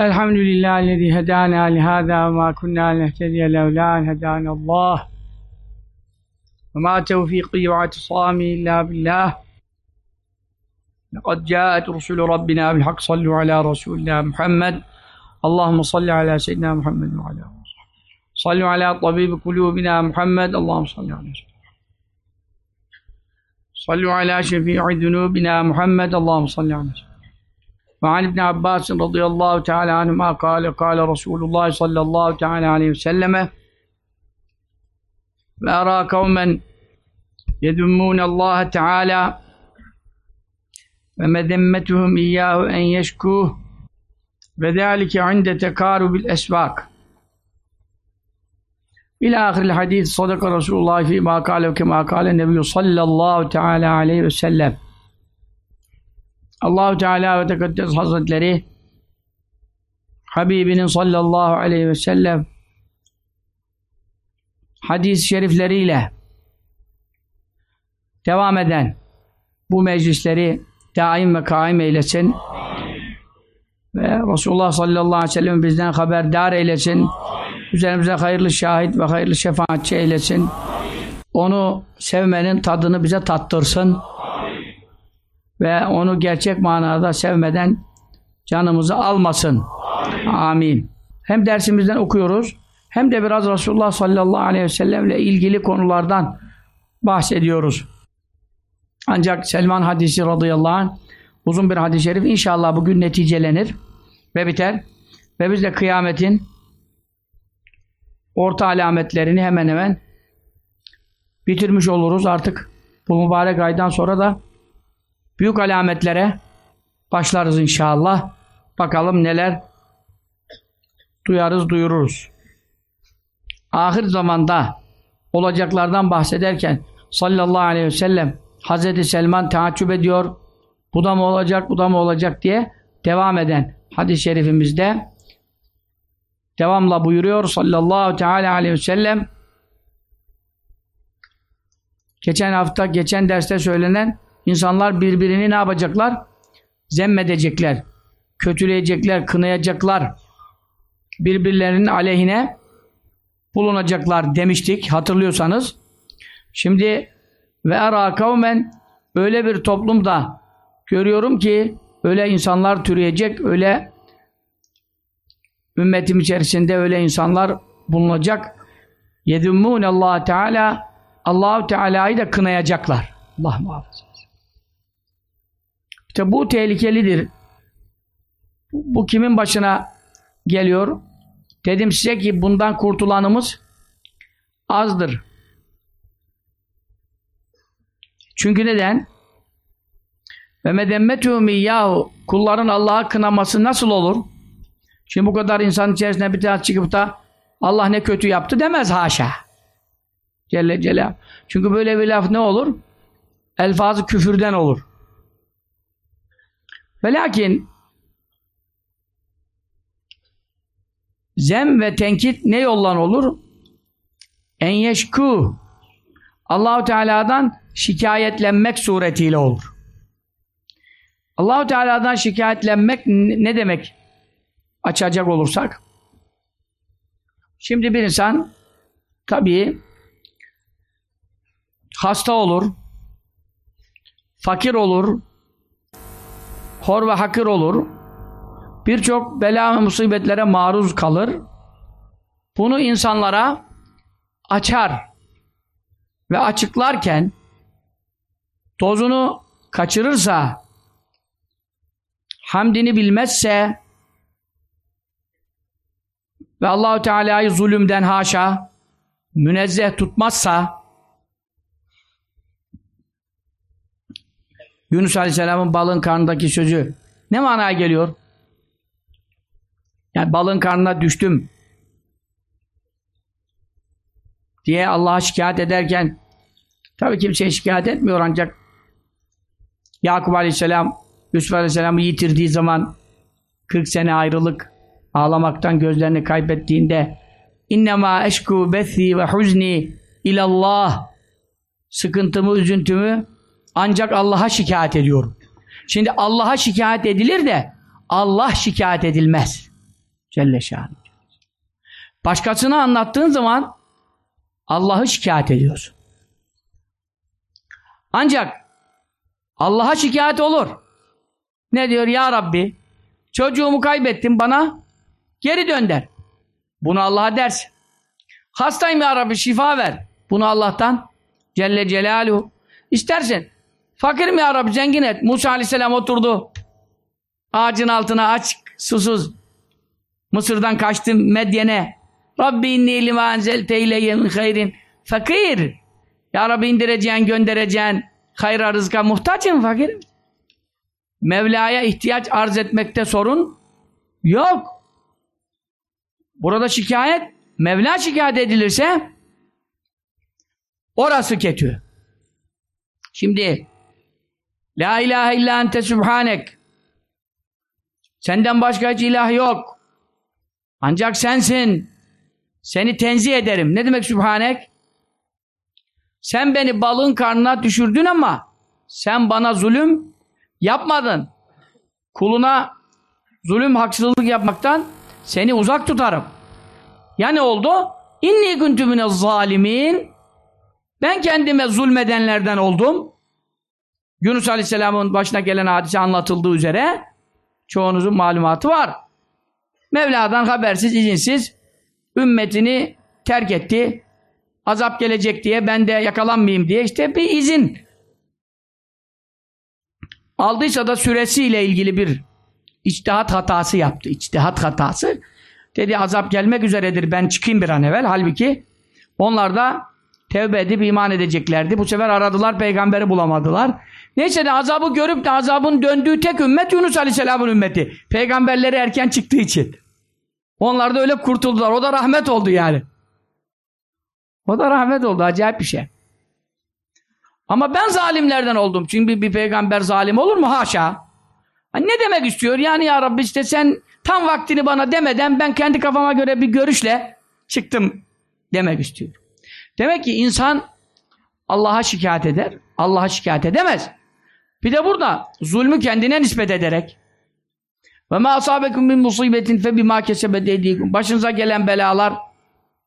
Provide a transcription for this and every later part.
الحمد لله الذي هدانا لهذا وما كنا لنهتدي لولا أن هدانا الله. وما توفيقي واعتصامي إلا بالله. لقد جاءت رسل ربنا بالحق صلوا على رسولنا محمد. اللهم صل على سيدنا محمد وعلى آله صلوا على طبيب قلوبنا محمد. اللهم صل على سيدنا صلوا على شفيع ذنوبنا محمد. اللهم صل على سيدنا Ve an İbni Abbas radıyallahu teala anhuma kâle kâle Resulullah sallallahu teala aleyhi ve selleme ve ara kavmen yedümmûne Allah teala ve medemmetuhum iyyahu en yeşkuh ve zâlike inde tekârubil esvâk. İlâ ahiril hadîs sadaka Resulullah fîmâ kâle ve kemâ kâle nebiyyü sallallahu teala aleyhi ve sellem. Allahu Teala ve Tekaddes Hazretleri Habibinin sallallahu aleyhi ve sellem hadis-i şerifleriyle devam eden bu meclisleri daim ve kaim eylesin. Ve Resulullah sallallahu aleyhi ve sellem bizden haberdar eylesin. Üzerimize hayırlı şahit ve hayırlı şefaatçi eylesin. Onu sevmenin tadını bize tattırsın ve onu gerçek manada sevmeden canımızı almasın. Amin. Hem dersimizden okuyoruz hem de biraz Resulullah sallallahu aleyhi ve sellemle ilgili konulardan bahsediyoruz. Ancak Selman hadisi radıyallahu anh uzun bir hadis-i şerif inşallah bugün neticelenir ve biter. Ve biz de kıyametin orta alametlerini hemen hemen bitirmiş oluruz artık. Bu mübarek aydan sonra da büyük alametlere başlarız inşallah. Bakalım neler duyarız, duyururuz. Ahir zamanda olacaklardan bahsederken sallallahu aleyhi ve sellem Hazreti Selman taaccüp ediyor. Bu da mı olacak, bu da mı olacak diye devam eden hadis-i şerifimizde devamla buyuruyor sallallahu teala aleyhi ve sellem geçen hafta, geçen derste söylenen İnsanlar birbirini ne yapacaklar? Zemmedecekler, kötüleyecekler, kınayacaklar. Birbirlerinin aleyhine bulunacaklar demiştik hatırlıyorsanız. Şimdi ve era kavmen öyle bir toplumda görüyorum ki öyle insanlar türeyecek, öyle ümmetim içerisinde öyle insanlar bulunacak. Yedümmûne Allah Teala Allahu Teala'yı da kınayacaklar. Allah muhafaza. İşte bu tehlikelidir. Bu kimin başına geliyor? Dedim size ki bundan kurtulanımız azdır. Çünkü neden? Ve medemmetü miyyahu kulların Allah'a kınaması nasıl olur? Şimdi bu kadar insan içerisinde bir tane çıkıp da Allah ne kötü yaptı demez haşa. Celle Celal. Çünkü böyle bir laf ne olur? Elfazı küfürden olur. Ve lakin zem ve tenkit ne yollan olur? En yeşku Allahu Teala'dan şikayetlenmek suretiyle olur. Allahu Teala'dan şikayetlenmek ne demek? Açacak olursak. Şimdi bir insan tabii hasta olur, fakir olur, hor ve hakir olur. Birçok bela ve musibetlere maruz kalır. Bunu insanlara açar ve açıklarken dozunu kaçırırsa hamdini bilmezse ve Allahu Teala'yı zulümden haşa münezzeh tutmazsa Yunus Aleyhisselam'ın balın karnındaki sözü ne manaya geliyor? Yani balın karnına düştüm diye Allah'a şikayet ederken tabi kimseye şikayet etmiyor ancak Yakup Aleyhisselam Yusuf Aleyhisselam'ı yitirdiği zaman 40 sene ayrılık ağlamaktan gözlerini kaybettiğinde innema eşku bethi ve huzni ilallah sıkıntımı, üzüntümü ancak Allah'a şikayet ediyorum. Şimdi Allah'a şikayet edilir de Allah şikayet edilmez. Celle şanı. Başkasına anlattığın zaman Allah'ı şikayet ediyorsun. Ancak Allah'a şikayet olur. Ne diyor? Ya Rabbi çocuğumu kaybettim bana geri dön der. Bunu Allah'a dersin. Hastayım ya Rabbi şifa ver. Bunu Allah'tan Celle Celaluhu. İstersen fakirim ya Rabbi zengin et. Musa Aleyhisselam oturdu. Ağacın altına aç susuz. Mısır'dan kaçtı Medyen'e. Rabbi inni lima enzelte ileyye min hayrin fakir. Ya Rabbi indireceğin, göndereceğin hayra rızka muhtacım fakirim. Mevla'ya ihtiyaç arz etmekte sorun yok. Burada şikayet, Mevla şikayet edilirse orası kötü. Şimdi La ilahe illa ente subhanek Senden başka hiç ilah yok. Ancak sensin. Seni tenzih ederim. Ne demek Sübhanek? Sen beni balığın karnına düşürdün ama sen bana zulüm yapmadın. Kuluna zulüm, haksızlık yapmaktan seni uzak tutarım. Ya ne oldu? İnni kuntu zalimin. Ben kendime zulmedenlerden oldum. Yunus Aleyhisselam'ın başına gelen hadise anlatıldığı üzere çoğunuzun malumatı var. Mevla'dan habersiz, izinsiz ümmetini terk etti. Azap gelecek diye ben de yakalanmayayım diye işte bir izin aldıysa da süresiyle ilgili bir içtihat hatası yaptı. İçtihat hatası. Dedi azap gelmek üzeredir ben çıkayım bir an evvel. Halbuki onlar da tevbe edip iman edeceklerdi. Bu sefer aradılar peygamberi bulamadılar. Neyse de azabı görüp de azabın döndüğü tek ümmet Yunus Aleyhisselam'ın ümmeti. Peygamberleri erken çıktığı için. Onlar da öyle kurtuldular. O da rahmet oldu yani. O da rahmet oldu. Acayip bir şey. Ama ben zalimlerden oldum. Çünkü bir, bir peygamber zalim olur mu? Haşa. Ne demek istiyor? Yani ya Rabbi işte sen tam vaktini bana demeden ben kendi kafama göre bir görüşle çıktım demek istiyor. Demek ki insan Allah'a şikayet eder. Allah'a şikayet edemez. Bir de burada zulmü kendine nispet ederek ve ma asabekum min musibetin fe bima kesebet eydikum. Başınıza gelen belalar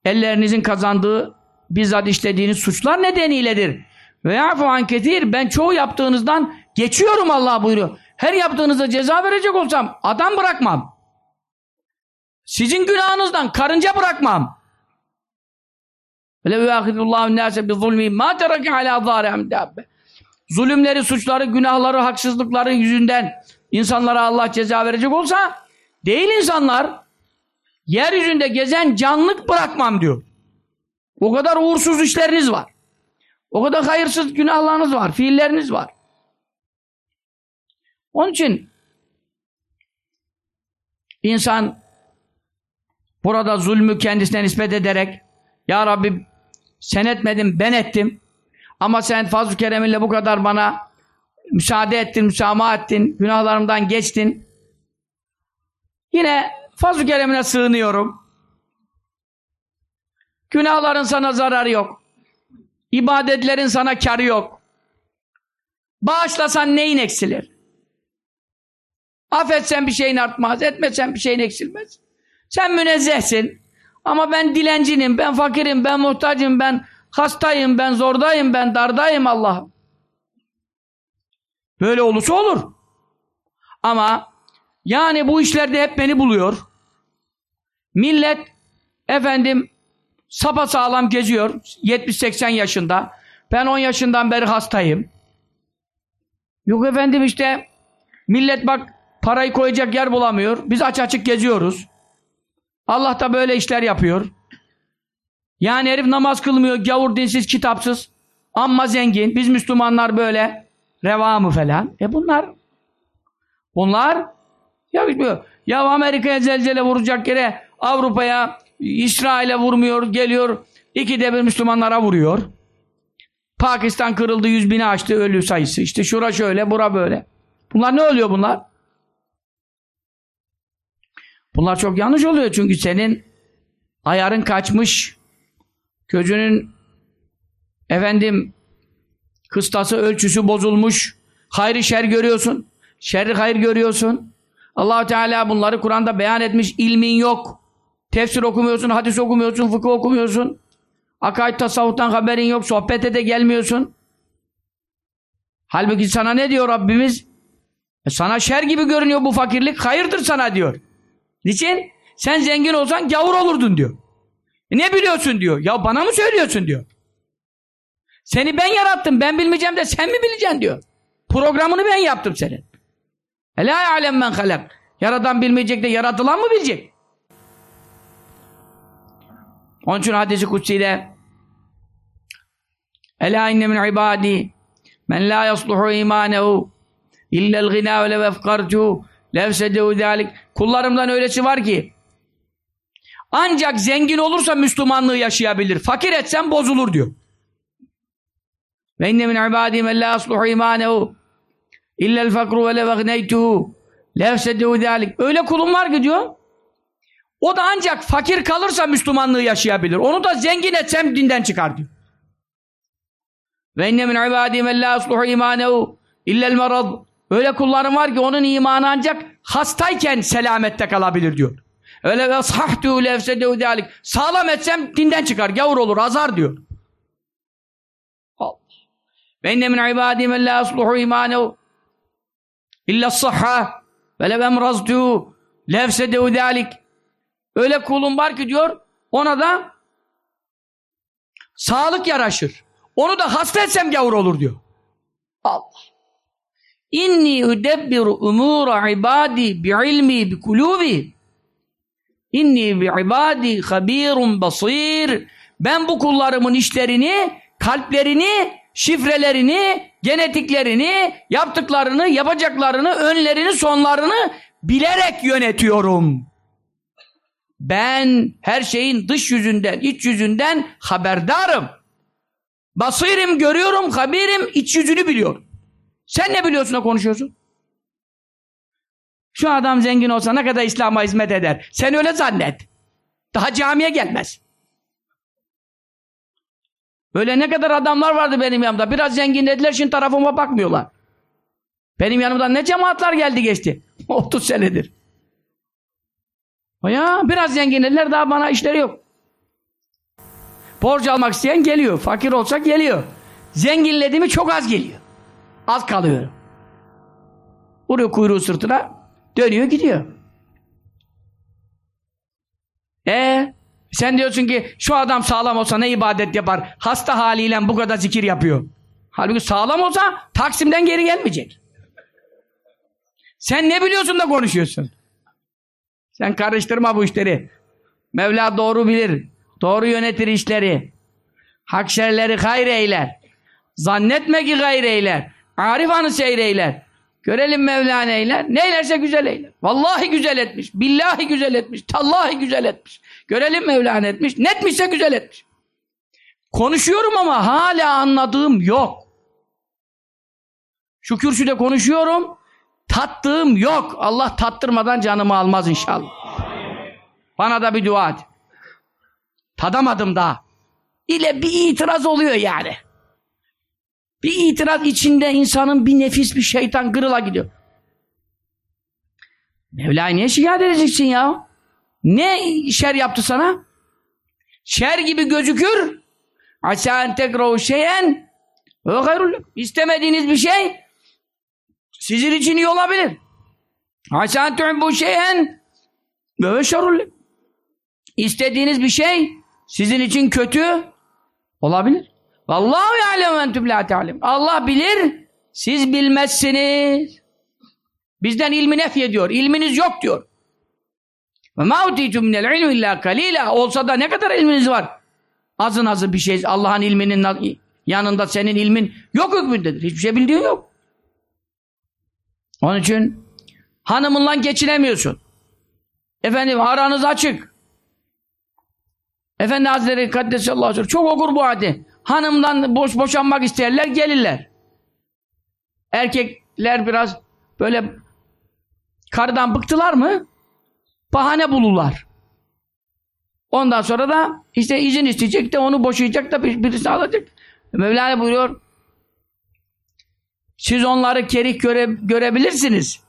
ellerinizin kazandığı bizzat işlediğiniz suçlar nedeniyledir. Ve yafu an. Ben çoğu yaptığınızdan geçiyorum Allah buyuruyor. Her yaptığınızda ceza verecek olsam adam bırakmam. Sizin günahınızdan karınca bırakmam. Ve yuâhidullahu nâse bi zulmî mâ tereke alâ dâbbe. Zulümleri, suçları, günahları, haksızlıkları yüzünden insanlara Allah ceza verecek olsa değil insanlar yeryüzünde gezen canlık bırakmam diyor. O kadar uğursuz işleriniz var. O kadar hayırsız günahlarınız var, fiilleriniz var. Onun için insan burada zulmü kendisine nispet ederek Ya Rabbi sen etmedin ben ettim ama sen fazl-ı kereminle bu kadar bana müsaade ettin, müsamaha ettin, günahlarımdan geçtin. Yine fazl-ı keremine sığınıyorum. Günahların sana zararı yok. İbadetlerin sana karı yok. Bağışlasan neyin eksilir? Affetsen bir şeyin artmaz, etmesen bir şeyin eksilmez. Sen münezzehsin. Ama ben dilencinim, ben fakirim, ben muhtacım, ben hastayım, ben zordayım, ben dardayım Allah. Böyle olursa olur. Ama yani bu işlerde hep beni buluyor. Millet efendim sapa sağlam geziyor. 70-80 yaşında. Ben 10 yaşından beri hastayım. Yok efendim işte millet bak parayı koyacak yer bulamıyor. Biz aç açık geziyoruz. Allah da böyle işler yapıyor. Yani herif namaz kılmıyor, gavur dinsiz, kitapsız. Amma zengin. Biz Müslümanlar böyle reva mı falan. E bunlar bunlar ya bilmiyor. Ya Amerika'ya zelzele vuracak yere Avrupa'ya, İsrail'e vurmuyor, geliyor. İkide bir Müslümanlara vuruyor. Pakistan kırıldı, yüz bini aştı ölü sayısı. İşte şura şöyle, bura böyle. Bunlar ne oluyor bunlar? Bunlar çok yanlış oluyor çünkü senin ayarın kaçmış, Gözünün efendim kıstası ölçüsü bozulmuş. Hayrı şer görüyorsun. Şerri hayır görüyorsun. allah Teala bunları Kur'an'da beyan etmiş. ilmin yok. Tefsir okumuyorsun, hadis okumuyorsun, fıkıh okumuyorsun. Akaid tasavvuftan haberin yok, sohbete de gelmiyorsun. Halbuki sana ne diyor Rabbimiz? E sana şer gibi görünüyor bu fakirlik, hayırdır sana diyor. Niçin? Sen zengin olsan gavur olurdun diyor. E ne biliyorsun diyor. Ya bana mı söylüyorsun diyor. Seni ben yarattım, ben bilmeyeceğim de sen mi bileceksin diyor. Programını ben yaptım senin. Ela alem men halak. Yaradan bilmeyecek de yaratılan mı bilecek? Onun için hadisi kutsiyle Ela inne min ibadi men la yasluhu imanehu illel gina ve lev efkartu levsedehu zalik kullarımdan öylesi var ki ancak zengin olursa Müslümanlığı yaşayabilir. Fakir etsem bozulur diyor. Ve inne min ibadi men la yasluhu imanehu illel fakru ve lev egneytuhu levsedehu zalik öyle kulum var ki diyor o da ancak fakir kalırsa Müslümanlığı yaşayabilir. Onu da zengin etsem dinden çıkar diyor. Ve inne min ibadî men lâ asluhu imânehu illel merad. Öyle kullarım var ki onun imanı ancak hastayken selamette kalabilir diyor. Öyle ve sahtu lefsedehu dâlik. Sağlam etsem dinden çıkar, gavur olur, azar diyor. Ve inne min ibadî men lâ asluhu imânehu illa sahha ve lev emraztu lefsedehu dâlik. Öyle kulum var ki diyor, ona da sağlık yaraşır. Onu da hasta etsem gavur olur diyor. Allah. İnni udebbiru umura ibadi bi'ilmi bi'kulubi. İnni bi'ibadi habirun basir. Ben bu kullarımın işlerini, kalplerini, şifrelerini, genetiklerini, yaptıklarını, yapacaklarını, önlerini, sonlarını bilerek yönetiyorum. Ben her şeyin dış yüzünden, iç yüzünden haberdarım. Basirim, görüyorum, habirim, iç yüzünü biliyorum. Sen ne biliyorsun da konuşuyorsun? Şu adam zengin olsa ne kadar İslam'a hizmet eder? Sen öyle zannet. Daha camiye gelmez. Böyle ne kadar adamlar vardı benim yanımda. Biraz zenginlediler, şimdi tarafıma bakmıyorlar. Benim yanımdan ne cemaatler geldi geçti. 30 senedir. Ya biraz zenginlediler daha bana işleri yok. Borç almak isteyen geliyor. Fakir olsa geliyor. Zenginledi mi çok az geliyor. Az kalıyor. Vuruyor kuyruğu sırtına. Dönüyor gidiyor. E sen diyorsun ki şu adam sağlam olsa ne ibadet yapar? Hasta haliyle bu kadar zikir yapıyor. Halbuki sağlam olsa Taksim'den geri gelmeyecek. Sen ne biliyorsun da konuşuyorsun? Sen karıştırma bu işleri. Mevla doğru bilir. Doğru yönetir işleri. Hak şerleri hayır eyler. Zannetme ki hayır eyler. Arif anı seyreyler. Görelim Mevla neyler. Neylerse güzel eyler. Vallahi güzel etmiş. Billahi güzel etmiş. Tallahi güzel etmiş. Görelim Mevla etmiş. Netmişse güzel etmiş. Konuşuyorum ama hala anladığım yok. Şu kürsüde konuşuyorum. Tattığım yok. Allah tattırmadan canımı almaz inşallah. Bana da bir dua et. Tadamadım daha. İle bir itiraz oluyor yani. Bir itiraz içinde insanın bir nefis bir şeytan kırıla gidiyor. Mevla'yı niye şikayet edeceksin ya? Ne şer yaptı sana? Şer gibi gözükür. En tekrahu şeyen. İstemediğiniz bir şey sizin için iyi olabilir. En tuhibbu şeyen ve. İstediğiniz bir şey sizin için kötü olabilir. Vallahu ya'lemu entum la. Allah bilir, siz bilmezsiniz. Bizden ilmi nef ediyor. İlminiz yok diyor. Ve ma utitum minel ilmi illa kalila. Olsa da ne kadar ilminiz var? Azın azı bir şey. Allah'ın ilminin yanında senin ilmin yok hükmündedir. Hiçbir şey bildiğin yok. Onun için hanımınla geçinemiyorsun. Efendim aranız açık. Efendi Hazretleri Kaddesallahu aleyhi çok okur bu hadi. Hanımdan boş boşanmak isterler gelirler. Erkekler biraz böyle karıdan bıktılar mı bahane bulurlar. Ondan sonra da işte izin isteyecek de onu boşayacak da birisi alacak. Mevlana buyuruyor siz onları kerih göre, görebilirsiniz.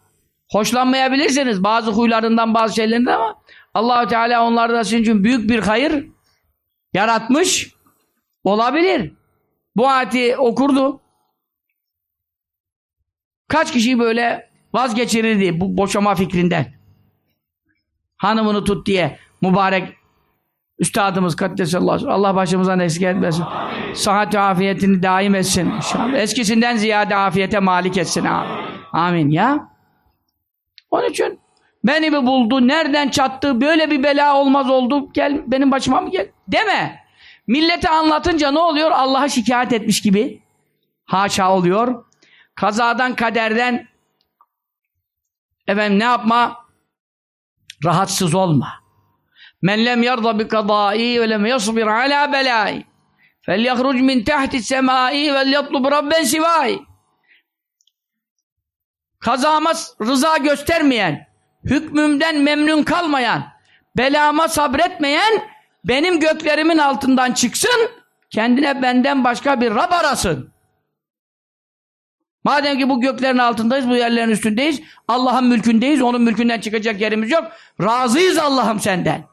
Hoşlanmayabilirsiniz bazı huylarından bazı şeylerinden ama Allahu Teala onlarda sizin için büyük bir hayır yaratmış olabilir. Bu ayeti okurdu. Kaç kişi böyle vazgeçirirdi bu boşama fikrinden. Hanımını tut diye mübarek üstadımız Kaddesallahu Allah başımızdan eksik etmesin. Sıhhat ve afiyetini daim etsin. İnşallah. Eskisinden ziyade afiyete malik etsin. Amin. Amin ya. Onun için beni mi buldu, nereden çattı, böyle bir bela olmaz oldu, gel benim başıma mı gel? Deme. Millete anlatınca ne oluyor? Allah'a şikayet etmiş gibi. Haşa oluyor. Kazadan, kaderden efendim ne yapma? Rahatsız olma. Men lem yarda bi kadai ve lem yasbir ala belai felyahruc min tahti semai ve yatlub rabben sivai Kazama rıza göstermeyen, hükmümden memnun kalmayan, belama sabretmeyen benim göklerimin altından çıksın, kendine benden başka bir Rab arasın. Madem ki bu göklerin altındayız, bu yerlerin üstündeyiz, Allah'ın mülkündeyiz, onun mülkünden çıkacak yerimiz yok. Razıyız Allah'ım senden.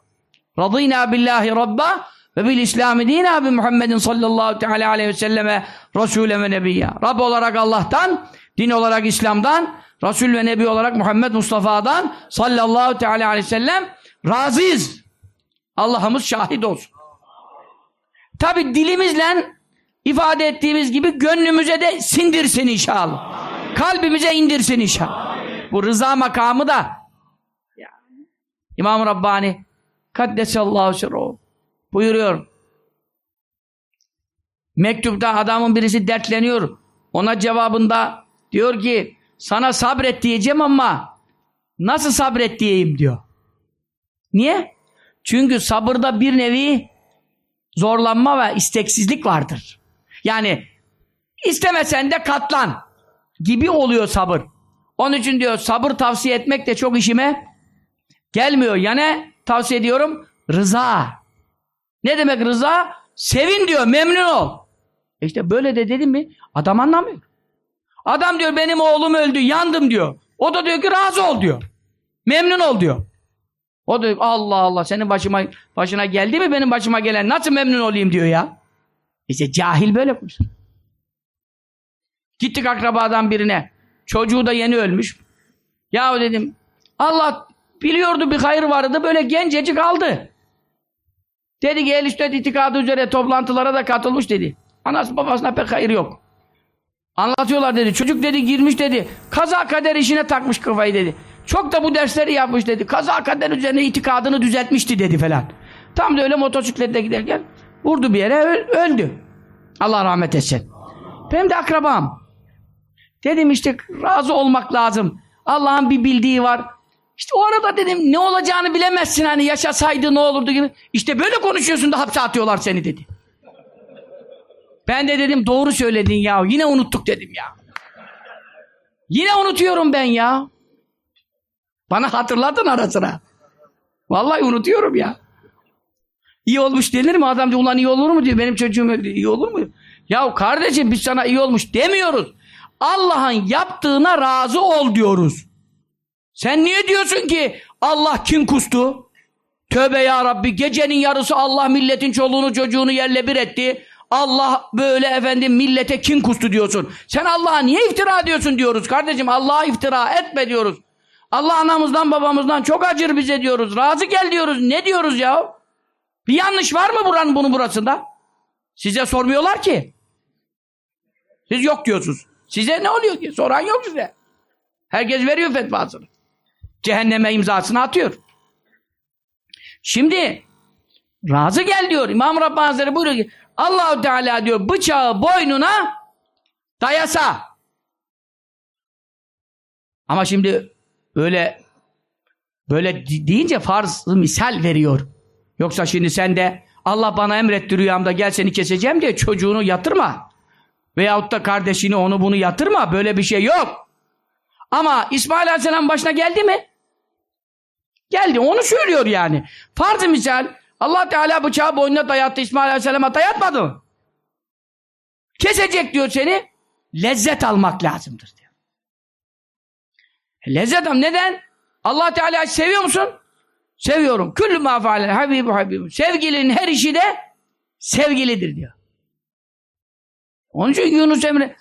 Radıyna billahi rabba ve bil İslami dina bi Muhammedin sallallahu teala aleyhi ve selleme Resulü ve Nebiyya. Rab olarak Allah'tan, din olarak İslam'dan, Resul ve Nebi olarak Muhammed Mustafa'dan sallallahu teala aleyhi ve sellem razıyız. Allah'ımız şahit olsun. Tabi dilimizle ifade ettiğimiz gibi gönlümüze de sindirsin inşallah. Kalbimize indirsin inşallah. Bu rıza makamı da İmam Rabbani Kaddesallahu sirruhu buyuruyor. Mektupta adamın birisi dertleniyor. Ona cevabında diyor ki sana sabret diyeceğim ama nasıl sabret diyeyim diyor. Niye? Çünkü sabırda bir nevi zorlanma ve isteksizlik vardır. Yani istemesen de katlan gibi oluyor sabır. Onun için diyor sabır tavsiye etmek de çok işime gelmiyor. Yani tavsiye ediyorum rıza. Ne demek rıza? Sevin diyor, memnun ol. E işte böyle de dedim mi adam anlamıyor. Adam diyor benim oğlum öldü, yandım diyor. O da diyor ki razı ol diyor. Memnun ol diyor. O da Allah Allah senin başıma başına geldi mi benim başıma gelen nasıl memnun olayım diyor ya. İşte cahil böyle konuşur. Gittik akrabadan birine. Çocuğu da yeni ölmüş. Ya dedim Allah biliyordu bir hayır vardı böyle gencecik aldı. Dedi ki el üstad itikadı üzere toplantılara da katılmış dedi. Anası babasına pek hayır yok. Anlatıyorlar dedi. Çocuk dedi girmiş dedi. Kaza kader işine takmış kafayı dedi. Çok da bu dersleri yapmış dedi. Kaza kader üzerine itikadını düzeltmişti dedi falan. Tam da öyle motosiklette giderken vurdu bir yere öldü. Allah rahmet etsin. Benim de akrabam. Dedim işte razı olmak lazım. Allah'ın bir bildiği var. İşte o arada dedim ne olacağını bilemezsin hani yaşasaydı ne olurdu gibi. İşte böyle konuşuyorsun da hapse atıyorlar seni dedi. Ben de dedim doğru söyledin ya. Yine unuttuk dedim ya. Yine unutuyorum ben ya. Bana hatırladın ara sıra. Vallahi unutuyorum ya. İyi olmuş denir mi? Adam diyor ulan iyi olur mu diyor. Benim çocuğum öldü. İyi olur mu? Ya kardeşim biz sana iyi olmuş demiyoruz. Allah'ın yaptığına razı ol diyoruz. Sen niye diyorsun ki Allah kim kustu? Tövbe ya Rabbi gecenin yarısı Allah milletin çoluğunu çocuğunu yerle bir etti. Allah böyle efendim millete kin kustu diyorsun. Sen Allah'a niye iftira diyorsun diyoruz kardeşim. Allah'a iftira etme diyoruz. Allah anamızdan babamızdan çok acır bize diyoruz. Razı gel diyoruz. Ne diyoruz ya? Bir yanlış var mı buranın bunun burasında? Size sormuyorlar ki. Siz yok diyorsunuz. Size ne oluyor ki? Soran yok size. Herkes veriyor fetvasını. Cehenneme imzasını atıyor. Şimdi razı gel diyor. İmam Rabbani Hazretleri buyuruyor ki Allahu Teala diyor bıçağı boynuna dayasa. Ama şimdi öyle böyle deyince farz misal veriyor. Yoksa şimdi sen de Allah bana emretti rüyamda gel seni keseceğim diye çocuğunu yatırma. Veyahut da kardeşini onu bunu yatırma. Böyle bir şey yok. Ama İsmail Aleyhisselam başına geldi mi? Geldi. Onu söylüyor yani. Farz misal Allah Teala bıçağı boynuna dayattı İsmail Aleyhisselam'a dayatmadı mı? Kesecek diyor seni. Lezzet almak lazımdır. Lezzet ama neden? Allah Teala seviyor musun? Seviyorum. Küllü ma faale habibu habibu. Sevgilinin her işi de sevgilidir diyor. Onun için Yunus Emre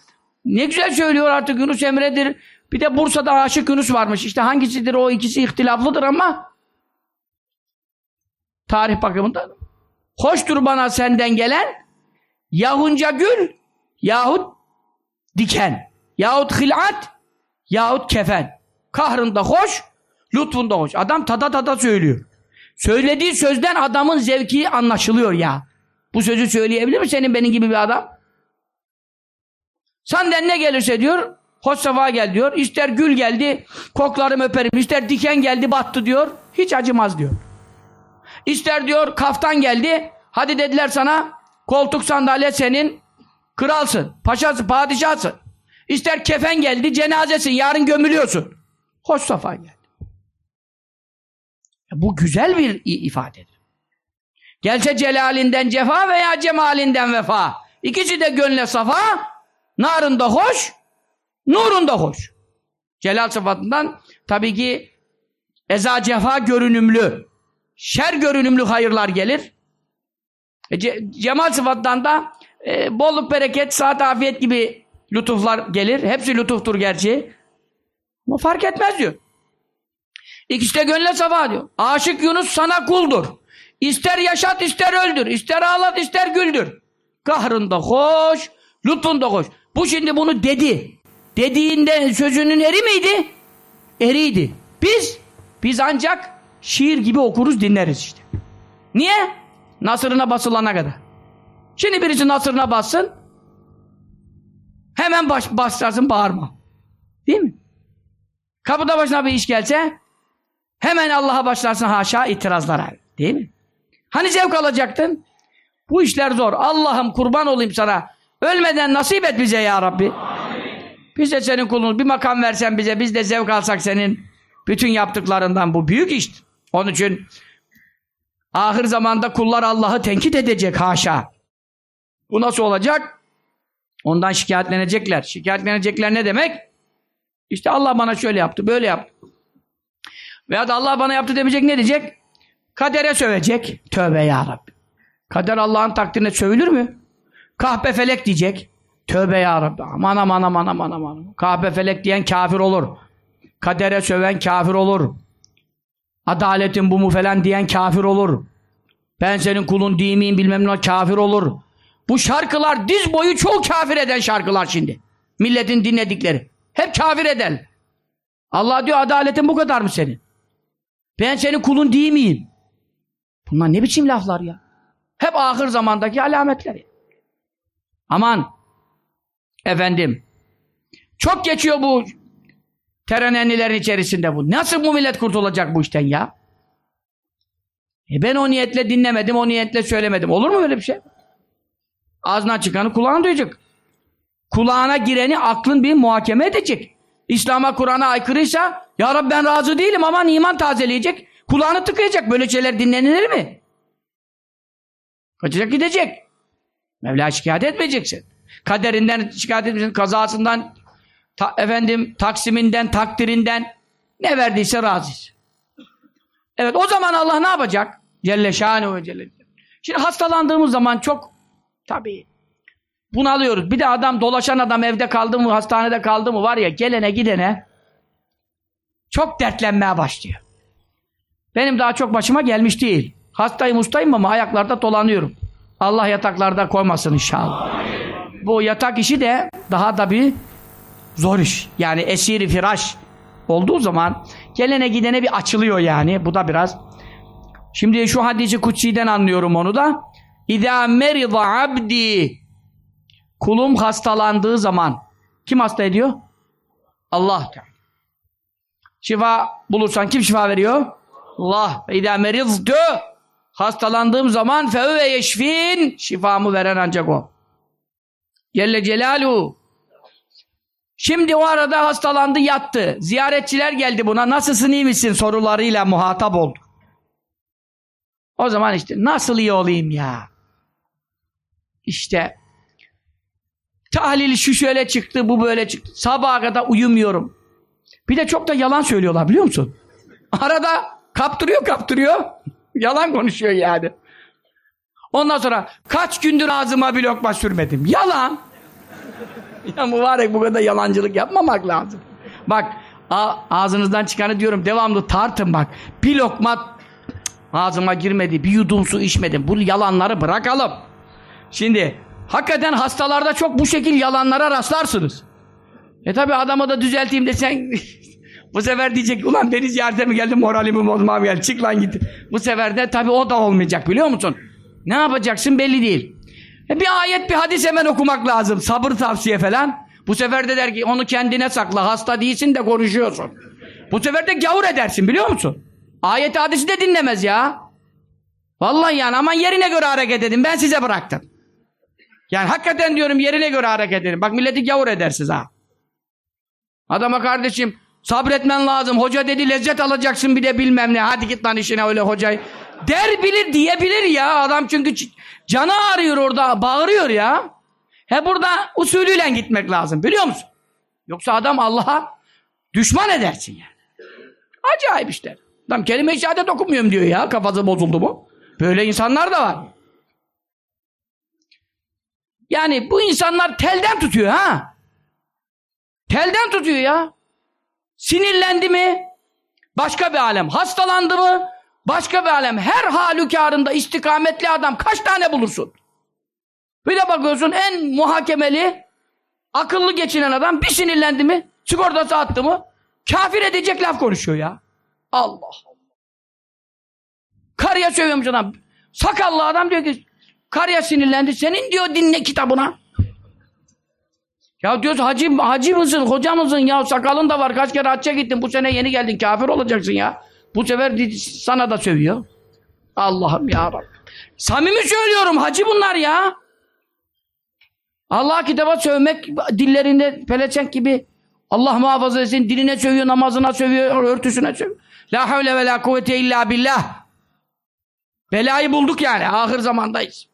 ne güzel söylüyor artık Yunus Emre'dir. Bir de Bursa'da Aşık Yunus varmış. İşte hangisidir o ikisi ihtilaflıdır ama tarih bakımından hoştur bana senden gelen yahunca gül yahut diken yahut hilat yahut kefen. Kahrında hoş, lütfunda hoş. Adam tada tada söylüyor. Söylediği sözden adamın zevki anlaşılıyor ya. Bu sözü söyleyebilir mi senin benim gibi bir adam? Senden ne gelirse diyor, hoş sefa gel diyor. İster gül geldi, koklarım öperim. İster diken geldi, battı diyor. Hiç acımaz diyor. İster diyor, kaftan geldi. Hadi dediler sana, koltuk sandalye senin, kralsın, paşasın, padişahsın. İster kefen geldi, cenazesin, yarın gömülüyorsun. Hoş safa geldi. Bu güzel bir ifadedir. Gelse celalinden cefa veya cemalinden vefa. İkisi de gönle safa, narında hoş, nurunda hoş. Celal sıfatından tabii ki eza cefa görünümlü, şer görünümlü hayırlar gelir. E, ce cemal sıfatından da e, bolluk, bereket, saat, afiyet gibi lütuflar gelir. Hepsi lütuftur gerçi. Ama fark etmez diyor. İkisi de gönle safa diyor. Aşık Yunus sana kuldur. İster yaşat ister öldür. İster ağlat ister güldür. Kahrında hoş, lütfunda hoş. Bu şimdi bunu dedi. Dediğinde sözünün eri miydi? Eriydi. Biz, biz ancak şiir gibi okuruz dinleriz işte. Niye? Nasırına basılana kadar. Şimdi birisi nasırına bassın, hemen baş, başlarsın bağırma. Değil mi? Kapıda başına bir iş gelse hemen Allah'a başlarsın haşa itirazlara. Değil mi? Hani zevk alacaktın? Bu işler zor. Allah'ım kurban olayım sana. Ölmeden nasip et bize ya Rabbi. Biz de senin kulunuz. Bir makam versen bize biz de zevk alsak senin bütün yaptıklarından. Bu büyük iş. Onun için ahir zamanda kullar Allah'ı tenkit edecek haşa. Bu nasıl olacak? Ondan şikayetlenecekler. Şikayetlenecekler ne demek? İşte Allah bana şöyle yaptı, böyle yaptı. Veya da Allah bana yaptı demeyecek ne diyecek? Kadere sövecek. Tövbe ya Rabbi. Kader Allah'ın takdirine sövülür mü? Kahpe felek diyecek. Tövbe ya Rabbi. Aman aman aman aman aman. Kahpe felek diyen kafir olur. Kadere söven kafir olur. Adaletin bu mu falan diyen kafir olur. Ben senin kulun değil miyim bilmem ne kafir olur. Bu şarkılar diz boyu çok kafir eden şarkılar şimdi. Milletin dinledikleri. Hep kafir eder. Allah diyor adaletin bu kadar mı senin? Ben senin kulun değil miyim? Bunlar ne biçim laflar ya? Hep ahir zamandaki alametler. Aman efendim çok geçiyor bu terenenlilerin içerisinde bu. Nasıl bu millet kurtulacak bu işten ya? E ben o niyetle dinlemedim, o niyetle söylemedim. Olur mu öyle bir şey? Ağzından çıkanı kulağına duyacak. Kulağına gireni aklın bir muhakeme edecek. İslam'a, Kur'an'a aykırıysa Ya Rabbi ben razı değilim ama iman tazeleyecek. Kulağını tıkayacak. Böyle şeyler dinlenilir mi? Kaçacak gidecek. Mevla şikayet etmeyeceksin. Kaderinden şikayet etmeyeceksin. Kazasından, ta, efendim, taksiminden, takdirinden ne verdiyse razıyız. Evet o zaman Allah ne yapacak? Celle şanehu ve celle. Şimdi hastalandığımız zaman çok tabii bunalıyoruz. Bir de adam dolaşan adam evde kaldı mı, hastanede kaldı mı var ya gelene gidene çok dertlenmeye başlıyor. Benim daha çok başıma gelmiş değil. Hastayım ustayım ama ayaklarda dolanıyorum. Allah yataklarda koymasın inşallah. Bu yatak işi de daha da bir zor iş. Yani esiri firaş olduğu zaman gelene gidene bir açılıyor yani. Bu da biraz. Şimdi şu hadisi kutsi'den anlıyorum onu da. İzâ merida abdi kulum hastalandığı zaman kim hasta ediyor? Allah Şifa bulursan kim şifa veriyor? Allah. İzâ merizdu hastalandığım zaman fevve yeşfin şifamı veren ancak o. Celle Celaluhu Şimdi o arada hastalandı yattı. Ziyaretçiler geldi buna. Nasılsın iyi misin sorularıyla muhatap oldu. O zaman işte nasıl iyi olayım ya? İşte tahlil şu şöyle çıktı bu böyle çıktı. Sabaha kadar uyumuyorum. Bir de çok da yalan söylüyorlar biliyor musun? Arada kaptırıyor kaptırıyor. yalan konuşuyor yani. Ondan sonra kaç gündür ağzıma bir lokma sürmedim. Yalan. ya mübarek bu kadar yalancılık yapmamak lazım. Bak ağzınızdan çıkanı diyorum devamlı tartın bak. Bir lokma ağzıma girmedi, bir yudum su içmedim. Bu yalanları bırakalım. Şimdi hakikaten hastalarda çok bu şekil yalanlara rastlarsınız. E tabi adamı da düzelteyim desen bu sefer diyecek ulan beni ziyarete mi geldin moralimi bozmaya geldi çık lan git. Bu sefer de tabi o da olmayacak biliyor musun? Ne yapacaksın belli değil. E bir ayet bir hadis hemen okumak lazım. Sabır tavsiye falan. Bu sefer de der ki onu kendine sakla. Hasta değilsin de konuşuyorsun. Bu sefer de gavur edersin biliyor musun? Ayet hadisi de dinlemez ya. Vallahi yani aman yerine göre hareket edin. Ben size bıraktım. Yani hakikaten diyorum yerine göre hareket edin. Bak milleti gavur edersiz ha. Adama kardeşim sabretmen lazım. Hoca dedi lezzet alacaksın bir de bilmem ne. Hadi git lan işine öyle hocayı. Der bilir diyebilir ya. Adam çünkü canı ağrıyor orada. Bağırıyor ya. He burada usulüyle gitmek lazım biliyor musun? Yoksa adam Allah'a düşman edersin yani. Acayip işte. Adam kelime-i şehadet okumuyorum diyor ya. Kafası bozuldu mu? Böyle insanlar da var. Yani bu insanlar telden tutuyor ha. Telden tutuyor ya. Sinirlendi mi? Başka bir alem. Hastalandı mı? Başka bir alem. Her halükarında istikametli adam kaç tane bulursun? Bir de bakıyorsun en muhakemeli, akıllı geçinen adam bir sinirlendi mi, sigortası attı mı, kafir edecek laf konuşuyor ya. Allah Allah. Karıya sövüyormuş adam. Sakallı adam diyor ki, karıya sinirlendi, senin diyor dinle kitabına. Ya diyoruz hacı, hacı mısın, hoca mısın ya sakalın da var kaç kere hacca gittin bu sene yeni geldin kafir olacaksın ya. Bu sefer sana da sövüyor. Allah'ım ya Rabbi. Samimi söylüyorum hacı bunlar ya. Allah kitaba sövmek dillerinde peleçenk gibi Allah muhafaza etsin diline sövüyor, namazına sövüyor, örtüsüne sövüyor. La havle ve la kuvvete illa billah. Belayı bulduk yani. Ahir zamandayız.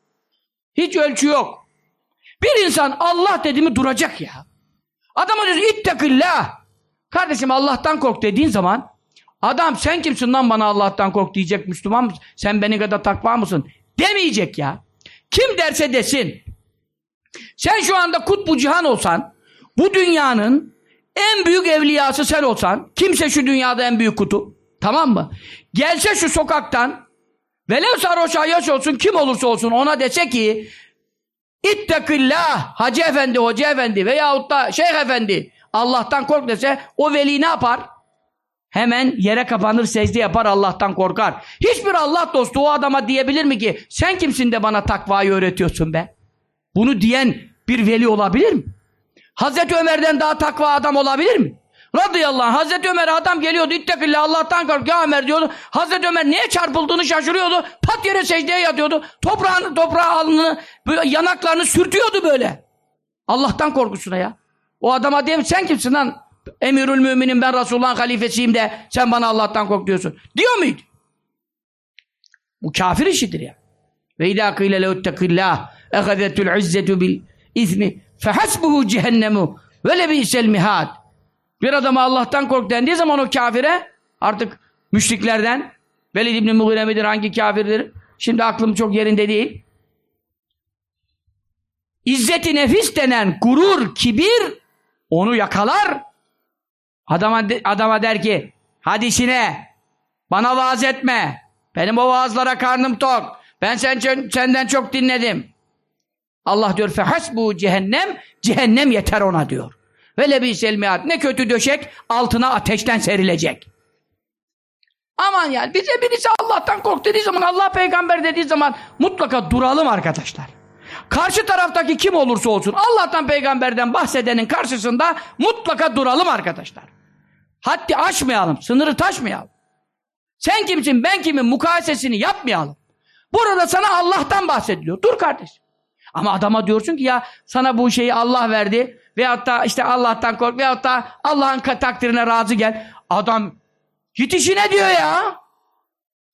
Hiç ölçü yok. Bir insan Allah dedi mi duracak ya. Adama diyorsun ittekillah. Kardeşim Allah'tan kork dediğin zaman adam sen kimsin lan bana Allah'tan kork diyecek Müslüman mısın? Sen beni kadar takva mısın? Demeyecek ya. Kim derse desin. Sen şu anda kutbu cihan olsan, bu dünyanın en büyük evliyası sen olsan, kimse şu dünyada en büyük kutu, tamam mı? Gelse şu sokaktan, velev sarhoş ayyaş olsun, kim olursa olsun ona dese ki, İttekillah, Hacı Efendi, Hoca Efendi veyahut da Şeyh Efendi, Allah'tan kork dese, o veli ne yapar? Hemen yere kapanır, secde yapar, Allah'tan korkar. Hiçbir Allah dostu o adama diyebilir mi ki, sen kimsin de bana takvayı öğretiyorsun be? Bunu diyen bir veli olabilir mi? Hazreti Ömer'den daha takva adam olabilir mi? Radıyallahu anh. Hazreti Ömer adam geliyordu. İttekille Allah'tan kork. Ya Ömer diyordu. Hazreti Ömer niye çarpıldığını şaşırıyordu. Pat yere secdeye yatıyordu. Toprağını, toprağa alnını, yanaklarını sürtüyordu böyle. Allah'tan korkusuna ya. O adama diyeyim sen kimsin lan? Emirül müminim ben Resulullah'ın halifesiyim de sen bana Allah'tan kork diyorsun. Diyor muydu? Bu kafir işidir ya. Ve idâ kıyle leuttekillâh ehadetül izzetu bil ismi fehasbuhu cehennemu ve lebi'sel mihad. Bir adama Allah'tan kork dendiği zaman o kafire artık müşriklerden Velid İbni Mughire midir hangi kafirdir? Şimdi aklım çok yerinde değil. İzzeti nefis denen gurur, kibir onu yakalar. Adama, adama der ki hadi işine bana vaaz etme. Benim o vaazlara karnım tok. Ben sen, senden çok dinledim. Allah diyor fehasbu cehennem cehennem yeter ona diyor. Ve lebisel miat ne kötü döşek altına ateşten serilecek. Aman yani bize birisi Allah'tan kork dediği zaman Allah peygamber dediği zaman mutlaka duralım arkadaşlar. Karşı taraftaki kim olursa olsun Allah'tan peygamberden bahsedenin karşısında mutlaka duralım arkadaşlar. Haddi aşmayalım, sınırı taşmayalım. Sen kimsin, ben kimin mukayesesini yapmayalım. Burada sana Allah'tan bahsediliyor. Dur kardeşim. Ama adama diyorsun ki ya sana bu şeyi Allah verdi veyahut da işte Allah'tan kork veyahut da Allah'ın takdirine razı gel. Adam git işine diyor ya.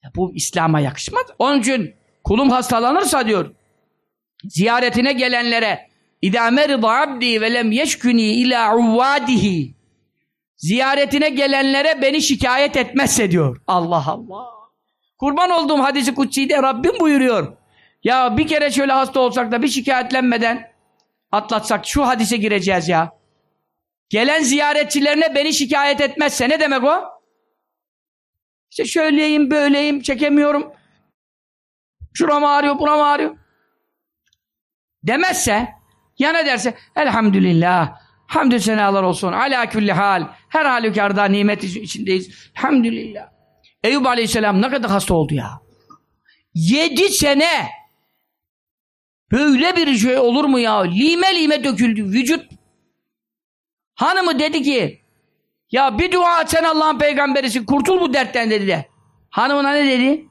ya bu İslam'a yakışmaz. Onun için kulum hastalanırsa diyor ziyaretine gelenlere merida abdi ve lem yeşkuni ilâ uvvâdihi ziyaretine gelenlere beni şikayet etmezse diyor. Allah Allah. Kurban olduğum hadisi kutsi'de Rabbim buyuruyor. Ya bir kere şöyle hasta olsak da bir şikayetlenmeden atlatsak şu hadise gireceğiz ya. Gelen ziyaretçilerine beni şikayet etmezse ne demek o? İşte şöyleyim böyleyim çekemiyorum. Şuram ağrıyor buram ağrıyor. Demezse ya ne derse elhamdülillah hamdü senalar olsun ala külli hal her halükarda nimet içindeyiz. Elhamdülillah. Eyüp aleyhisselam ne kadar hasta oldu ya. Yedi sene böyle bir şey olur mu ya? Lime lime döküldü vücut. Hanımı dedi ki ya bir dua sen Allah'ın peygamberisin kurtul bu dertten dedi de. Hanımına ne dedi?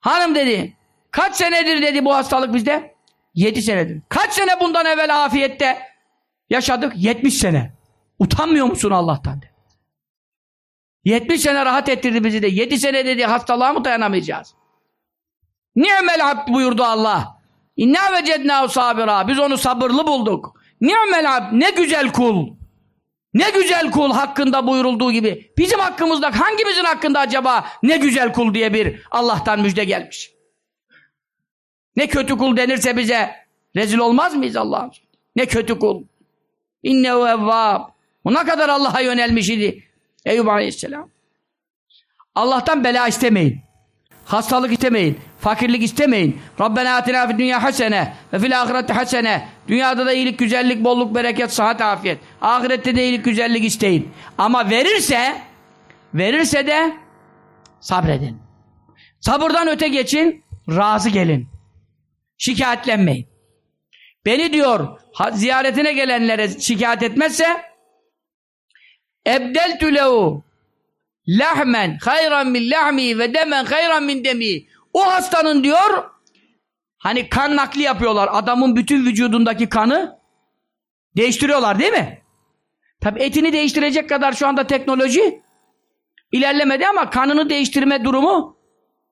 Hanım dedi kaç senedir dedi bu hastalık bizde? Yedi senedir. Kaç sene bundan evvel afiyette yaşadık? Yetmiş sene. Utanmıyor musun Allah'tan? Dedi. 70 sene rahat ettirdi bizi de. 7 sene dedi hastalığa mı dayanamayacağız? Ni'mel abd buyurdu Allah. İnna vecednâhu sabira. Biz onu sabırlı bulduk. Ni'mel abd. Ne güzel kul. Ne güzel kul hakkında buyurulduğu gibi. Bizim hakkımızda hangimizin hakkında acaba ne güzel kul diye bir Allah'tan müjde gelmiş. Ne kötü kul denirse bize rezil olmaz mıyız Allah'ım? Ne kötü kul. İnnehu evvab. Bu ne kadar Allah'a yönelmiş idi. Eyüp Aleyhisselam. Allah'tan bela istemeyin. Hastalık istemeyin. Fakirlik istemeyin. Rabbena atina fid dünya hasene ve fil ahirette hasene. Dünyada da iyilik, güzellik, bolluk, bereket, sıhhat, afiyet. Ahirette de iyilik, güzellik isteyin. Ama verirse verirse de sabredin. Sabırdan öte geçin, razı gelin. Şikayetlenmeyin. Beni diyor ziyaretine gelenlere şikayet etmezse ebdeltü lehu lahmen hayran min lahmi ve demen hayran min demi. O hastanın diyor hani kan nakli yapıyorlar. Adamın bütün vücudundaki kanı değiştiriyorlar değil mi? Tabi etini değiştirecek kadar şu anda teknoloji ilerlemedi ama kanını değiştirme durumu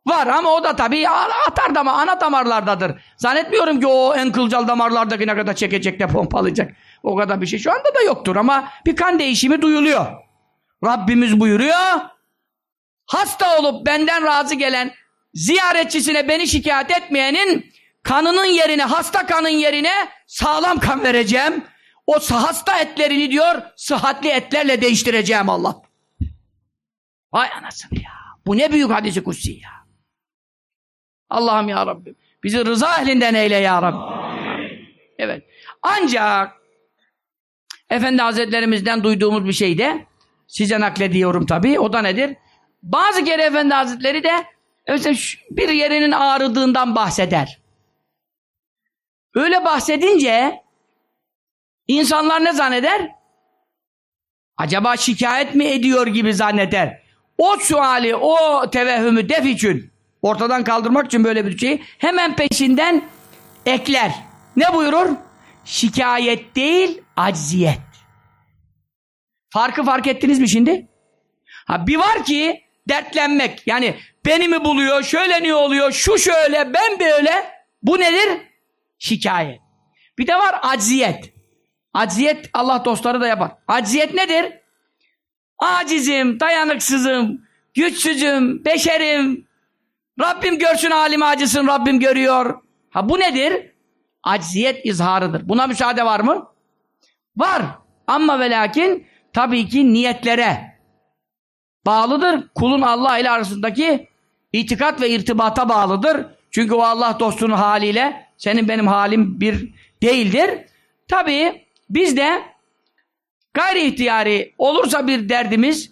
var ama o da tabii atar dama, ana damarlardadır. Zannetmiyorum ki o en kılcal damarlardaki ne kadar çekecek de pompalayacak. O kadar bir şey şu anda da yoktur ama bir kan değişimi duyuluyor. Rabbimiz buyuruyor. Hasta olup benden razı gelen ziyaretçisine beni şikayet etmeyenin kanının yerine, hasta kanın yerine sağlam kan vereceğim. O hasta etlerini diyor, sıhhatli etlerle değiştireceğim Allah. Vay anasını ya. Bu ne büyük hadisi kutsi ya. Allah'ım ya Rabbi. Bizi rıza ehlinden eyle ya Rabbi. Evet. Ancak Efendi Hazretlerimizden duyduğumuz bir şey de size naklediyorum tabii. O da nedir? Bazı kere Efendi Hazretleri de mesela bir yerinin ağrıdığından bahseder. Öyle bahsedince insanlar ne zanneder? Acaba şikayet mi ediyor gibi zanneder. O suali, o tevehhümü def için, ortadan kaldırmak için böyle bir şeyi hemen peşinden ekler. Ne buyurur? Şikayet değil, acziyet. Farkı fark ettiniz mi şimdi? Ha bir var ki dertlenmek. Yani beni mi buluyor, şöyle niye oluyor, şu şöyle, ben böyle. Bu nedir? Şikayet. Bir de var acziyet. Acziyet Allah dostları da yapar. Acziyet nedir? Acizim, dayanıksızım, güçsüzüm, beşerim. Rabbim görsün halimi acısın, Rabbim görüyor. Ha bu nedir? Acziyet izharıdır. Buna müsaade var mı? Var. Ama ve lakin tabii ki niyetlere bağlıdır. Kulun Allah ile arasındaki itikat ve irtibata bağlıdır. Çünkü o Allah dostunun haliyle senin benim halim bir değildir. Tabii biz de gayri ihtiyari olursa bir derdimiz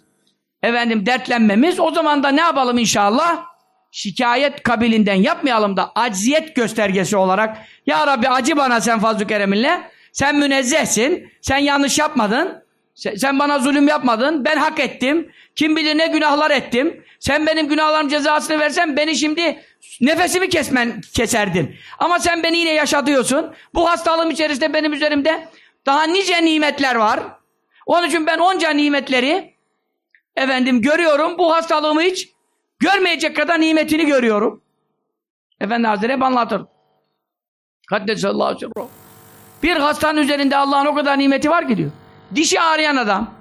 efendim dertlenmemiz o zaman da ne yapalım inşallah? Şikayet kabilinden yapmayalım da acziyet göstergesi olarak Ya Rabbi acı bana sen fazl-ı kereminle sen münezzehsin, sen yanlış yapmadın sen, bana zulüm yapmadın, ben hak ettim. Kim bilir ne günahlar ettim. Sen benim günahlarım cezasını versen beni şimdi nefesimi kesmen keserdin. Ama sen beni yine yaşatıyorsun. Bu hastalığım içerisinde benim üzerimde daha nice nimetler var. Onun için ben onca nimetleri efendim görüyorum. Bu hastalığımı hiç görmeyecek kadar nimetini görüyorum. Efendi Hazretleri hep anlatır. Kaddesallahu aleyhi Bir hastanın üzerinde Allah'ın o kadar nimeti var ki diyor. Dişi ağrıyan adam.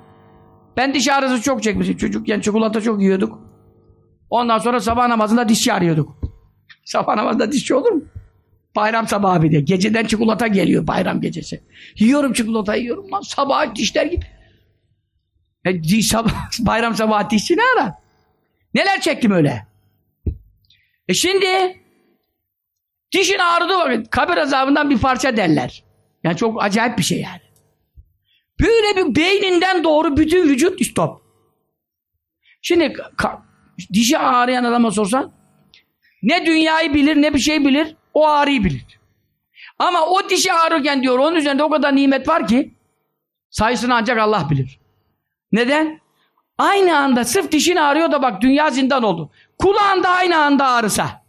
Ben diş ağrısı çok çekmişim. Çocukken çikolata çok yiyorduk. Ondan sonra sabah namazında dişçi arıyorduk. Sabah namazında dişçi olur mu? Bayram sabahı bir de. Geceden çikolata geliyor bayram gecesi. Yiyorum çikolata yiyorum. Lan sabah dişler gibi. E, diş, sabah, bayram sabahı dişçi ne ara? Neler çektim öyle? E şimdi dişin ağrıdığı vakit kabir azabından bir parça derler. Yani çok acayip bir şey yani. Böyle bir beyninden doğru bütün vücut stop. Şimdi dişi ağrıyan adama sorsan ne dünyayı bilir ne bir şey bilir o ağrıyı bilir. Ama o dişi ağrırken diyor onun üzerinde o kadar nimet var ki sayısını ancak Allah bilir. Neden? Aynı anda sırf dişin ağrıyor da bak dünya zindan oldu. Kulağında aynı anda ağrısa.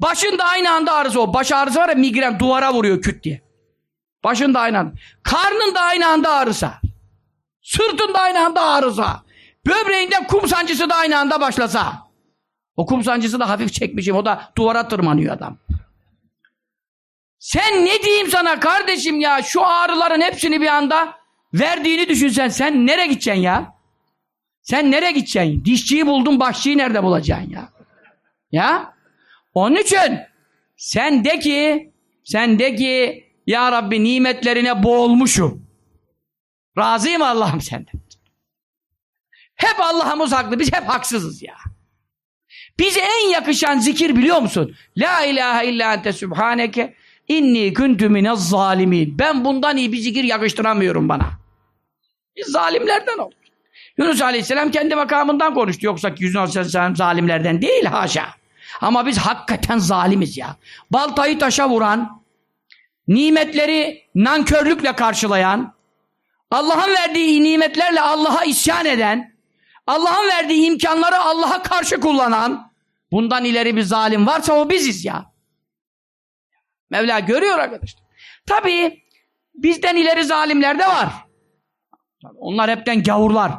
Başında aynı anda ağrısı o. Baş ağrısı var ya migren duvara vuruyor küt diye. Başında aynı anda. Karnın da aynı anda ağrısa. Sırtında aynı anda ağrısa. Böbreğinde kum sancısı da aynı anda başlasa. O kum sancısı da hafif çekmişim. O da duvara tırmanıyor adam. Sen ne diyeyim sana kardeşim ya şu ağrıların hepsini bir anda verdiğini düşünsen sen nereye gideceksin ya? Sen nereye gideceksin? Dişçiyi buldun başçıyı nerede bulacaksın ya? Ya? Onun için sen de ki sen de ki ya Rabbi nimetlerine boğulmuşum. Razıyım Allah'ım senden. Hep Allah'ımız haklı. Biz hep haksızız ya. Bize en yakışan zikir biliyor musun? La ilahe illa ente subhaneke inni kuntu minez zalimin. Ben bundan iyi bir zikir yakıştıramıyorum bana. Biz zalimlerden olduk. Yunus Aleyhisselam kendi makamından konuştu. Yoksa Yunus Aleyhisselam zalimlerden değil haşa. Ama biz hakikaten zalimiz ya. Baltayı taşa vuran, nimetleri nankörlükle karşılayan, Allah'ın verdiği nimetlerle Allah'a isyan eden, Allah'ın verdiği imkanları Allah'a karşı kullanan, bundan ileri bir zalim varsa o biziz ya. Mevla görüyor arkadaşlar. Tabii bizden ileri zalimler de var. Onlar hepten gavurlar.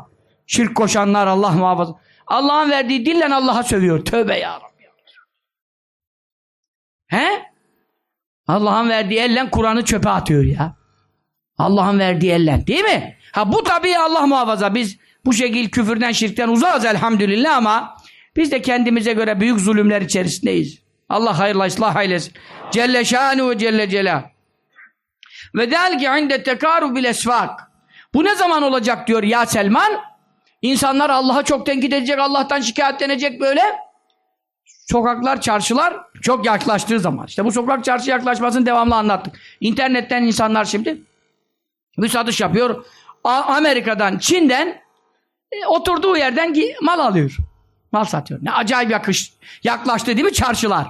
Şirk koşanlar Allah muhafaza. Allah'ın verdiği dille Allah'a sövüyor. Tövbe ya Rabbi. He? Allah'ın verdiği elle Kur'an'ı çöpe atıyor ya. Allah'ın verdiği elle. Değil mi? Ha bu tabii Allah muhafaza. Biz bu şekil küfürden, şirkten uzağız elhamdülillah ama biz de kendimize göre büyük zulümler içerisindeyiz. Allah hayırla ıslah eylesin. Celle şanu celle celal. Ve delki inde tekaru bil esfak. Bu ne zaman olacak diyor ya Selman? İnsanlar Allah'a çok tenkit edecek, Allah'tan şikayetlenecek böyle. Sokaklar, çarşılar çok yaklaştığı zaman. İşte bu sokak çarşı yaklaşmasını devamlı anlattık. İnternetten insanlar şimdi bir satış yapıyor. Amerika'dan, Çin'den e, oturduğu yerden mal alıyor. Mal satıyor. Ne acayip yakış, yaklaştı değil mi çarşılar?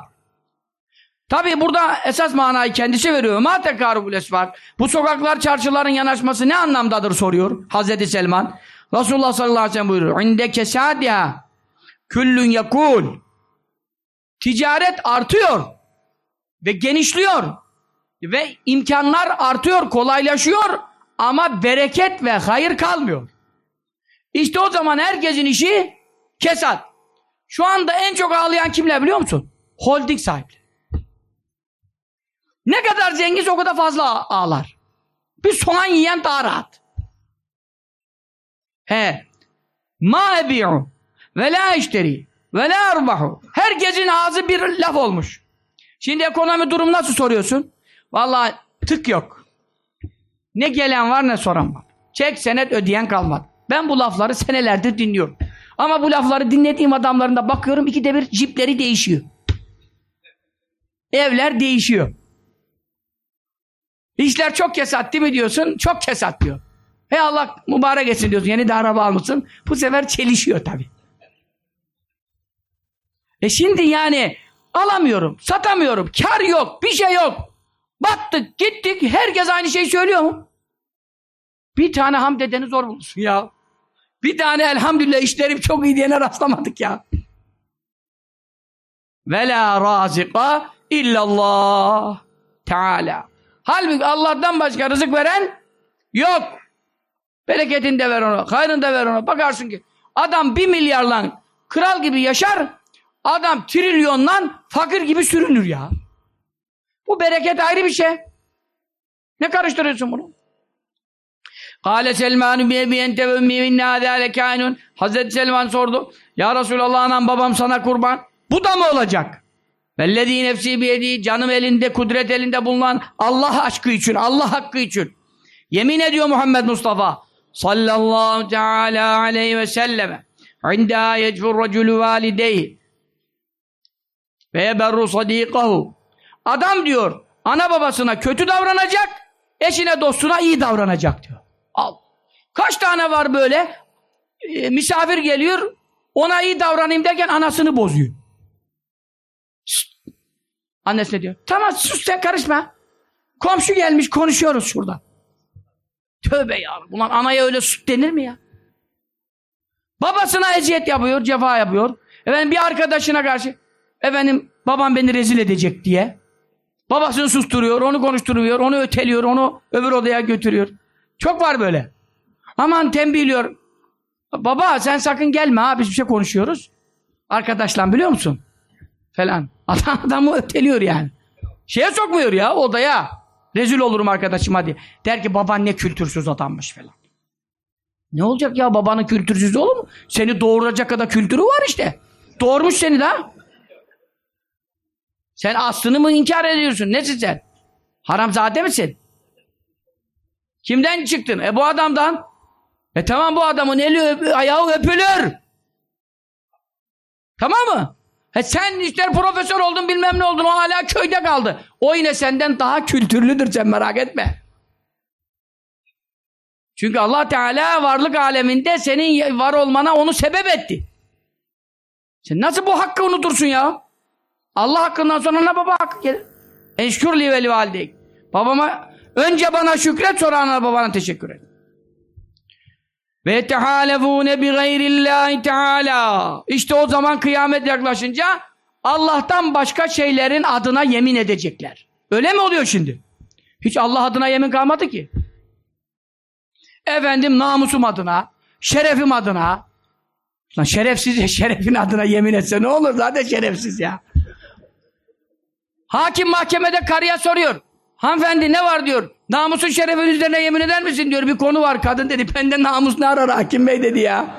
Tabi burada esas manayı kendisi veriyor. Ma tekarubul esfak. Bu sokaklar, çarşıların yanaşması ne anlamdadır soruyor Hazreti Selman. Resulullah sallallahu aleyhi ve sellem buyuruyor. İnde kesadiha küllün yakul. Ticaret artıyor ve genişliyor ve imkanlar artıyor, kolaylaşıyor ama bereket ve hayır kalmıyor. İşte o zaman herkesin işi kesat. Şu anda en çok ağlayan kimler biliyor musun? Holding sahipleri. Ne kadar zengin o kadar fazla ağlar. Bir soğan yiyen daha rahat. He. Ma ebi'u ve la işteri ve la arbahu. Herkesin ağzı bir laf olmuş. Şimdi ekonomi durum nasıl soruyorsun? Vallahi tık yok. Ne gelen var ne soran var. Çek senet ödeyen kalmadı. Ben bu lafları senelerdir dinliyorum. Ama bu lafları dinlediğim adamların da bakıyorum ikide bir cipleri değişiyor. Evler değişiyor. İşler çok kesat değil mi diyorsun? Çok kesat diyor. Hey Allah mübarek etsin diyorsun. Yeni de araba almışsın. Bu sefer çelişiyor tabii. E şimdi yani alamıyorum, satamıyorum, kar yok, bir şey yok. Battık, gittik, herkes aynı şeyi söylüyor mu? Bir tane hamd edeni zor bulursun ya. Bir tane elhamdülillah işlerim çok iyi diyene rastlamadık ya. Ve la razika illallah Teala. Halbuki Allah'tan başka rızık veren yok. Bereketini de ver ona, hayrını da ver ona. Bakarsın ki adam bir milyarla kral gibi yaşar, adam trilyonla fakir gibi sürünür ya. Bu bereket ayrı bir şey. Ne karıştırıyorsun bunu? Kale Selman. Hazreti Selman sordu. Ya Resulallah anam babam sana kurban. Bu da mı olacak? Vellezî nefsî biyedî canım elinde, kudret elinde bulunan Allah aşkı için, Allah hakkı için. Yemin ediyor Muhammed Mustafa sallallahu teala aleyhi ve selleme. İndâ yecfur racülü valideyhi ve yeberru sadîkahu. Adam diyor, ana babasına kötü davranacak, eşine dostuna iyi davranacak diyor. Al. Kaç tane var böyle? E, misafir geliyor, ona iyi davranayım derken anasını bozuyor. Şşt. Annesine diyor, tamam sus sen karışma. Komşu gelmiş konuşuyoruz şurada. Tövbe ya. Ulan anaya öyle süt denir mi ya? Babasına eziyet yapıyor, cefa yapıyor. Efendim bir arkadaşına karşı efendim babam beni rezil edecek diye. Babasını susturuyor, onu konuşturuyor, onu öteliyor, onu öbür odaya götürüyor. Çok var böyle. Aman tembihliyor. Baba sen sakın gelme ha biz bir şey konuşuyoruz. Arkadaşlar biliyor musun? Falan. Adam adamı öteliyor yani. Şeye sokmuyor ya odaya. Rezil olurum arkadaşım hadi. Der ki baban ne kültürsüz adammış falan. Ne olacak ya babanın kültürsüzü olur mu? Seni doğuracak kadar kültürü var işte. Doğurmuş seni daha. Sen aslını mı inkar ediyorsun? Nesin sen? Haramzade misin? Kimden çıktın? E bu adamdan. E tamam bu adamın eli öp ayağı öpülür. Tamam mı? E sen ister profesör oldun bilmem ne oldun o hala köyde kaldı. O yine senden daha kültürlüdür sen merak etme. Çünkü Allah Teala varlık aleminde senin var olmana onu sebep etti. Sen nasıl bu hakkı unutursun ya? Allah hakkından sonra ana baba hakkı gelir. Enşkürli veli valideyk. Babama önce bana şükret sonra ana babana teşekkür et. Ve yetehalefûne bi gayrillâhi teâlâ. İşte o zaman kıyamet yaklaşınca Allah'tan başka şeylerin adına yemin edecekler. Öyle mi oluyor şimdi? Hiç Allah adına yemin kalmadı ki. Efendim namusum adına, şerefim adına. Lan şerefsiz şerefin adına yemin etse ne olur zaten şerefsiz ya. Hakim mahkemede karıya soruyor. Hanımefendi ne var diyor. Namusun şerefin üzerine yemin eder misin diyor. Bir konu var. Kadın dedi benden namus ne arar hakim bey dedi ya.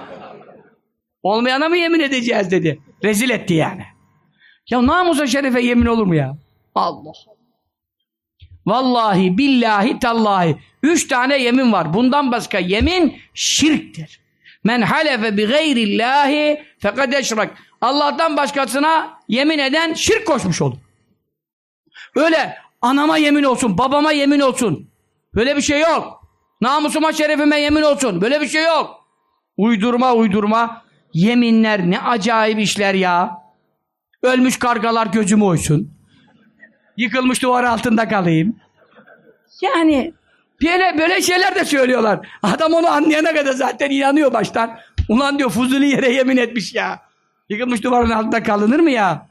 Olmayana mı yemin edeceğiz dedi. Rezil etti yani. Ya namusa şerefe yemin olur mu ya? Allah. Vallahi billahi tallahi. Üç tane yemin var. Bundan başka yemin şirktir. Men halefe bi gayrillahi fekad eşrak. Allah'tan başkasına yemin eden şirk koşmuş olur. Öyle anama yemin olsun, babama yemin olsun. Böyle bir şey yok. Namusuma, şerefime yemin olsun. Böyle bir şey yok. Uydurma uydurma. Yeminler ne acayip işler ya. Ölmüş kargalar gözümü oysun. Yıkılmış duvar altında kalayım. Yani böyle, böyle şeyler de söylüyorlar. Adam onu anlayana kadar zaten inanıyor baştan. Ulan diyor Fuzuli yere yemin etmiş ya. Yıkılmış duvarın altında kalınır mı ya?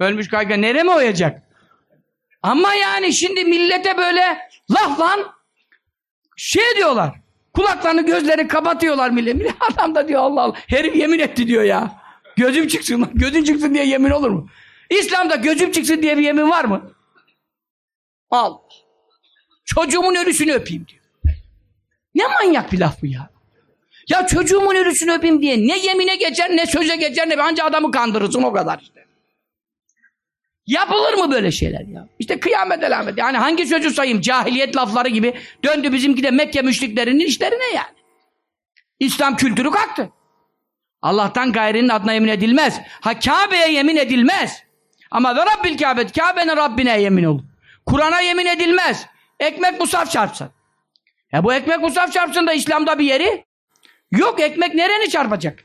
Ölmüş karga nereye mi oyacak? Ama yani şimdi millete böyle laf lan şey diyorlar. Kulaklarını gözlerini kapatıyorlar millet. millet. Adam da diyor Allah Allah. Herif yemin etti diyor ya. Gözüm çıksın. Gözün çıksın diye yemin olur mu? İslam'da gözüm çıksın diye bir yemin var mı? Al. Çocuğumun ölüsünü öpeyim diyor. Ne manyak bir laf bu ya. Ya çocuğumun ölüsünü öpeyim diye ne yemine geçer ne söze geçer ne anca adamı kandırırsın o kadar işte. Yapılır mı böyle şeyler ya? İşte kıyamet alamet. Yani hangi sözü sayayım? Cahiliyet lafları gibi döndü bizimki de Mekke müşriklerinin işlerine yani. İslam kültürü kalktı. Allah'tan gayrinin adına yemin edilmez. Ha Kabe'ye yemin edilmez. Ama ve Rabbil Kabe, Kabe'nin Rabbine yemin olur. Kur'an'a yemin edilmez. Ekmek musaf çarpsın. Ya bu ekmek musaf çarpsın da İslam'da bir yeri yok. Ekmek nereni çarpacak?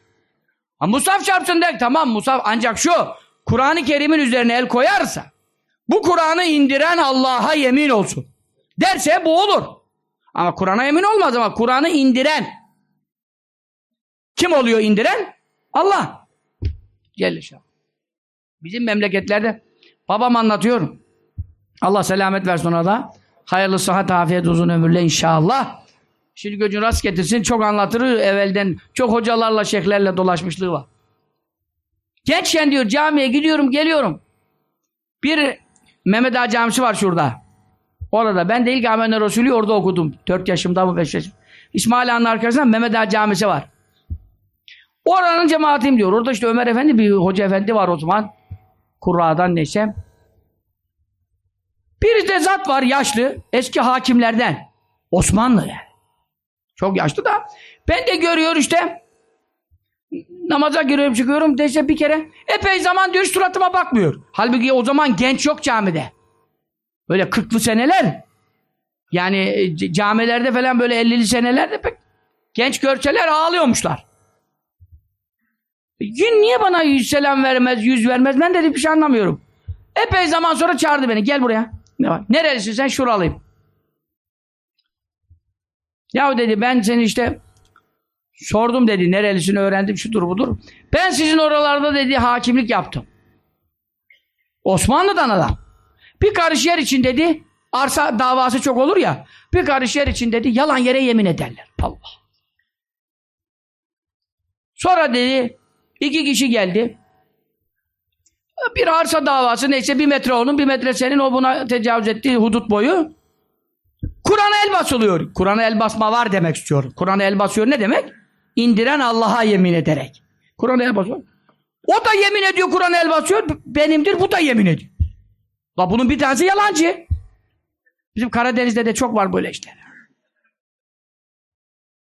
Ha, musaf çarpsın der. Tamam musaf ancak şu Kur'an-ı Kerim'in üzerine el koyarsa bu Kur'an'ı indiren Allah'a yemin olsun. Derse bu olur. Ama Kur'an'a yemin olmaz ama Kur'an'ı indiren kim oluyor indiren? Allah. Celle şah. Bizim memleketlerde babam anlatıyor. Allah selamet versin ona da. Hayırlı sıhhat, afiyet, uzun ömürle inşallah. Şimdi gözün rast getirsin. Çok anlatır evvelden. Çok hocalarla, şeyhlerle dolaşmışlığı var. Gençken diyor camiye gidiyorum geliyorum. Bir Mehmet Ağa camisi var şurada. Orada ben de ilk Amener Resulü orada okudum. Dört yaşımda mı beş yaşımda. İsmail Ağa'nın arkasında Mehmet Ağa Camisi var. Oranın cemaatiyim diyor. Orada işte Ömer Efendi bir hoca efendi var o zaman. Kurra'dan neyse. Bir de zat var yaşlı. Eski hakimlerden. Osmanlı yani. Çok yaşlı da. Ben de görüyor işte. Namaza giriyorum çıkıyorum. Dese bir kere. Epey zaman diyor suratıma bakmıyor. Halbuki o zaman genç yok camide. Böyle kırklı seneler. Yani e, camilerde falan böyle ellili senelerde pek genç görseler ağlıyormuşlar. Gün niye bana yüz selam vermez, yüz vermez? Ben dedi bir şey anlamıyorum. Epey zaman sonra çağırdı beni. Gel buraya. Ne var? Nerelisin sen? Şuralıyım. Ya dedi ben seni işte sordum dedi. Nerelisin öğrendim şudur budur. Ben sizin oralarda dedi hakimlik yaptım. Osmanlı'dan adam. Bir karış yer için dedi arsa davası çok olur ya bir karış yer için dedi yalan yere yemin ederler. Allah. Sonra dedi iki kişi geldi. Bir arsa davası neyse bir metre onun bir metre senin o buna tecavüz ettiği hudut boyu. Kur'an'a el basılıyor. Kur'an'a el basma var demek istiyorum. Kur'an'a el basıyor ne demek? İndiren Allah'a yemin ederek. Kur'an'a el basıyor. O da yemin ediyor Kur'an'a el basıyor. Benimdir bu da yemin ediyor. La bunun bir tanesi yalancı. Bizim Karadeniz'de de çok var böyle işler.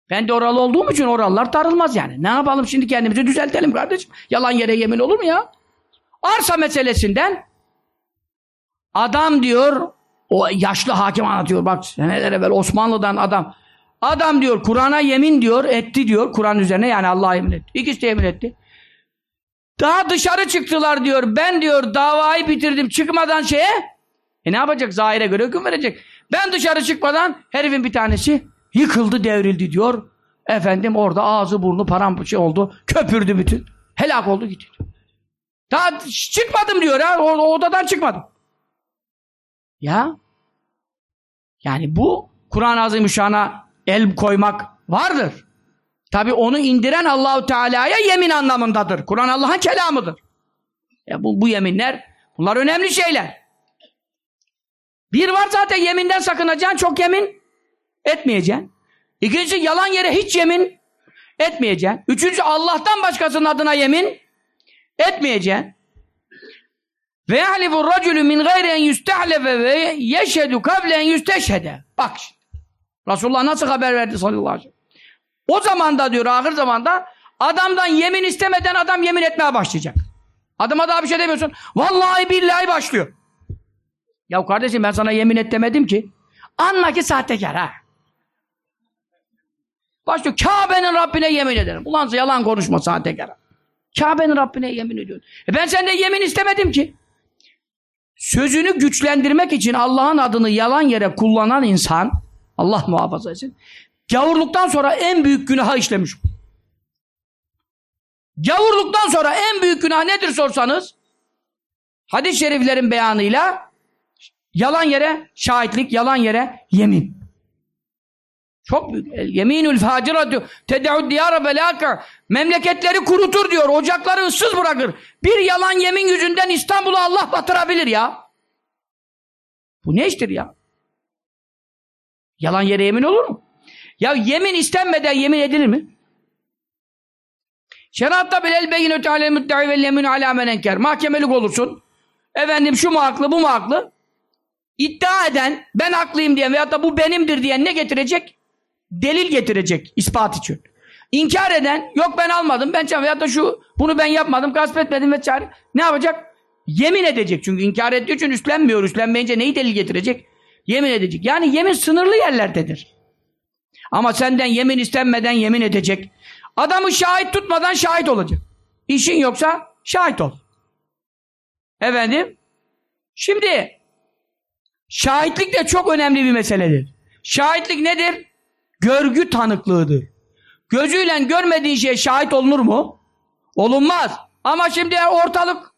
Ben de oralı olduğum için oralılar tarılmaz yani. Ne yapalım şimdi kendimizi düzeltelim kardeşim. Yalan yere yemin olur mu ya? Arsa meselesinden adam diyor o yaşlı hakim anlatıyor bak seneler evvel Osmanlı'dan adam adam diyor Kur'an'a yemin diyor etti diyor Kur'an üzerine yani Allah'a yemin etti. İkisi de yemin etti. Daha dışarı çıktılar diyor. Ben diyor davayı bitirdim çıkmadan şeye. E ne yapacak? Zahire göre hüküm verecek. Ben dışarı çıkmadan herifin bir tanesi yıkıldı devrildi diyor. Efendim orada ağzı burnu paramparça oldu. Köpürdü bütün. Helak oldu gitti. Daha çıkmadım diyor ya. O, odadan çıkmadım. Ya. Yani bu Kur'an-ı Azimüşşan'a el koymak vardır. Tabi onu indiren Allahu Teala'ya yemin anlamındadır. Kur'an Allah'ın kelamıdır. Ya bu, bu yeminler bunlar önemli şeyler. Bir var zaten yeminden sakınacaksın çok yemin etmeyeceksin. İkincisi yalan yere hiç yemin etmeyeceksin. Üçüncü Allah'tan başkasının adına yemin etmeyeceksin. Ve yahlifu racülü min gayri en yüstehlefe ve yeşhedü kavle en. Bak şimdi. Resulullah nasıl haber verdi sallallahu aleyhi ve sellem. O zamanda diyor ahir zamanda adamdan yemin istemeden adam yemin etmeye başlayacak. Adama daha bir şey demiyorsun. Vallahi billahi başlıyor. Ya kardeşim ben sana yemin et demedim ki. Anla ki sahtekar ha. Başlıyor. Kabe'nin Rabbine yemin ederim. Ulan yalan konuşma sahtekar. Kabe'nin Rabbine yemin ediyorum. E ben senden yemin istemedim ki. Sözünü güçlendirmek için Allah'ın adını yalan yere kullanan insan Allah muhafaza etsin. Gavurluktan sonra en büyük günahı işlemiş. Gavurluktan sonra en büyük günah nedir sorsanız hadis-i şeriflerin beyanıyla yalan yere şahitlik, yalan yere yemin. Çok büyük. Yeminül faciratü tede'ud diyara belâka memleketleri kurutur diyor. Ocakları ıssız bırakır. Bir yalan yemin yüzünden İstanbul'u Allah batırabilir ya. Bu ne iştir ya? Yalan yere yemin olur mu? Ya yemin istenmeden yemin edilir mi? Şeriatta bilel beyinü tealel müdde'i vel yeminü alâ men enker. Mahkemelik olursun. Efendim şu mu haklı bu mu haklı? İddia eden ben haklıyım diyen veyahut da bu benimdir diyen ne getirecek? Delil getirecek ispat için. İnkar eden yok ben almadım ben çalmadım veyahut da şu bunu ben yapmadım gasp etmedim ve çare. Ne yapacak? Yemin edecek çünkü inkar ettiği için üstlenmiyor. Üstlenmeyince neyi delil getirecek? Yemin edecek. Yani yemin sınırlı yerlerdedir. Ama senden yemin istenmeden yemin edecek. Adamı şahit tutmadan şahit olacak. İşin yoksa şahit ol. Efendim? Şimdi şahitlik de çok önemli bir meseledir. Şahitlik nedir? Görgü tanıklığıdır. Gözüyle görmediğin şeye şahit olunur mu? Olunmaz. Ama şimdi ortalık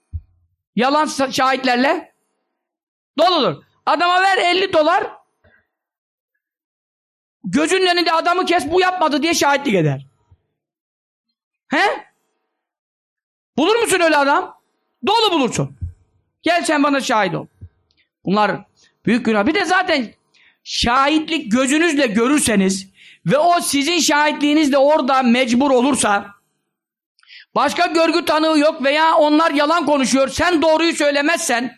yalan şahitlerle doludur. Adama ver 50 dolar gözünün önünde adamı kes bu yapmadı diye şahitlik eder. He? Bulur musun öyle adam? Dolu bulursun. Gel sen bana şahit ol. Bunlar büyük günah. Bir de zaten şahitlik gözünüzle görürseniz ve o sizin şahitliğinizle orada mecbur olursa başka görgü tanığı yok veya onlar yalan konuşuyor sen doğruyu söylemezsen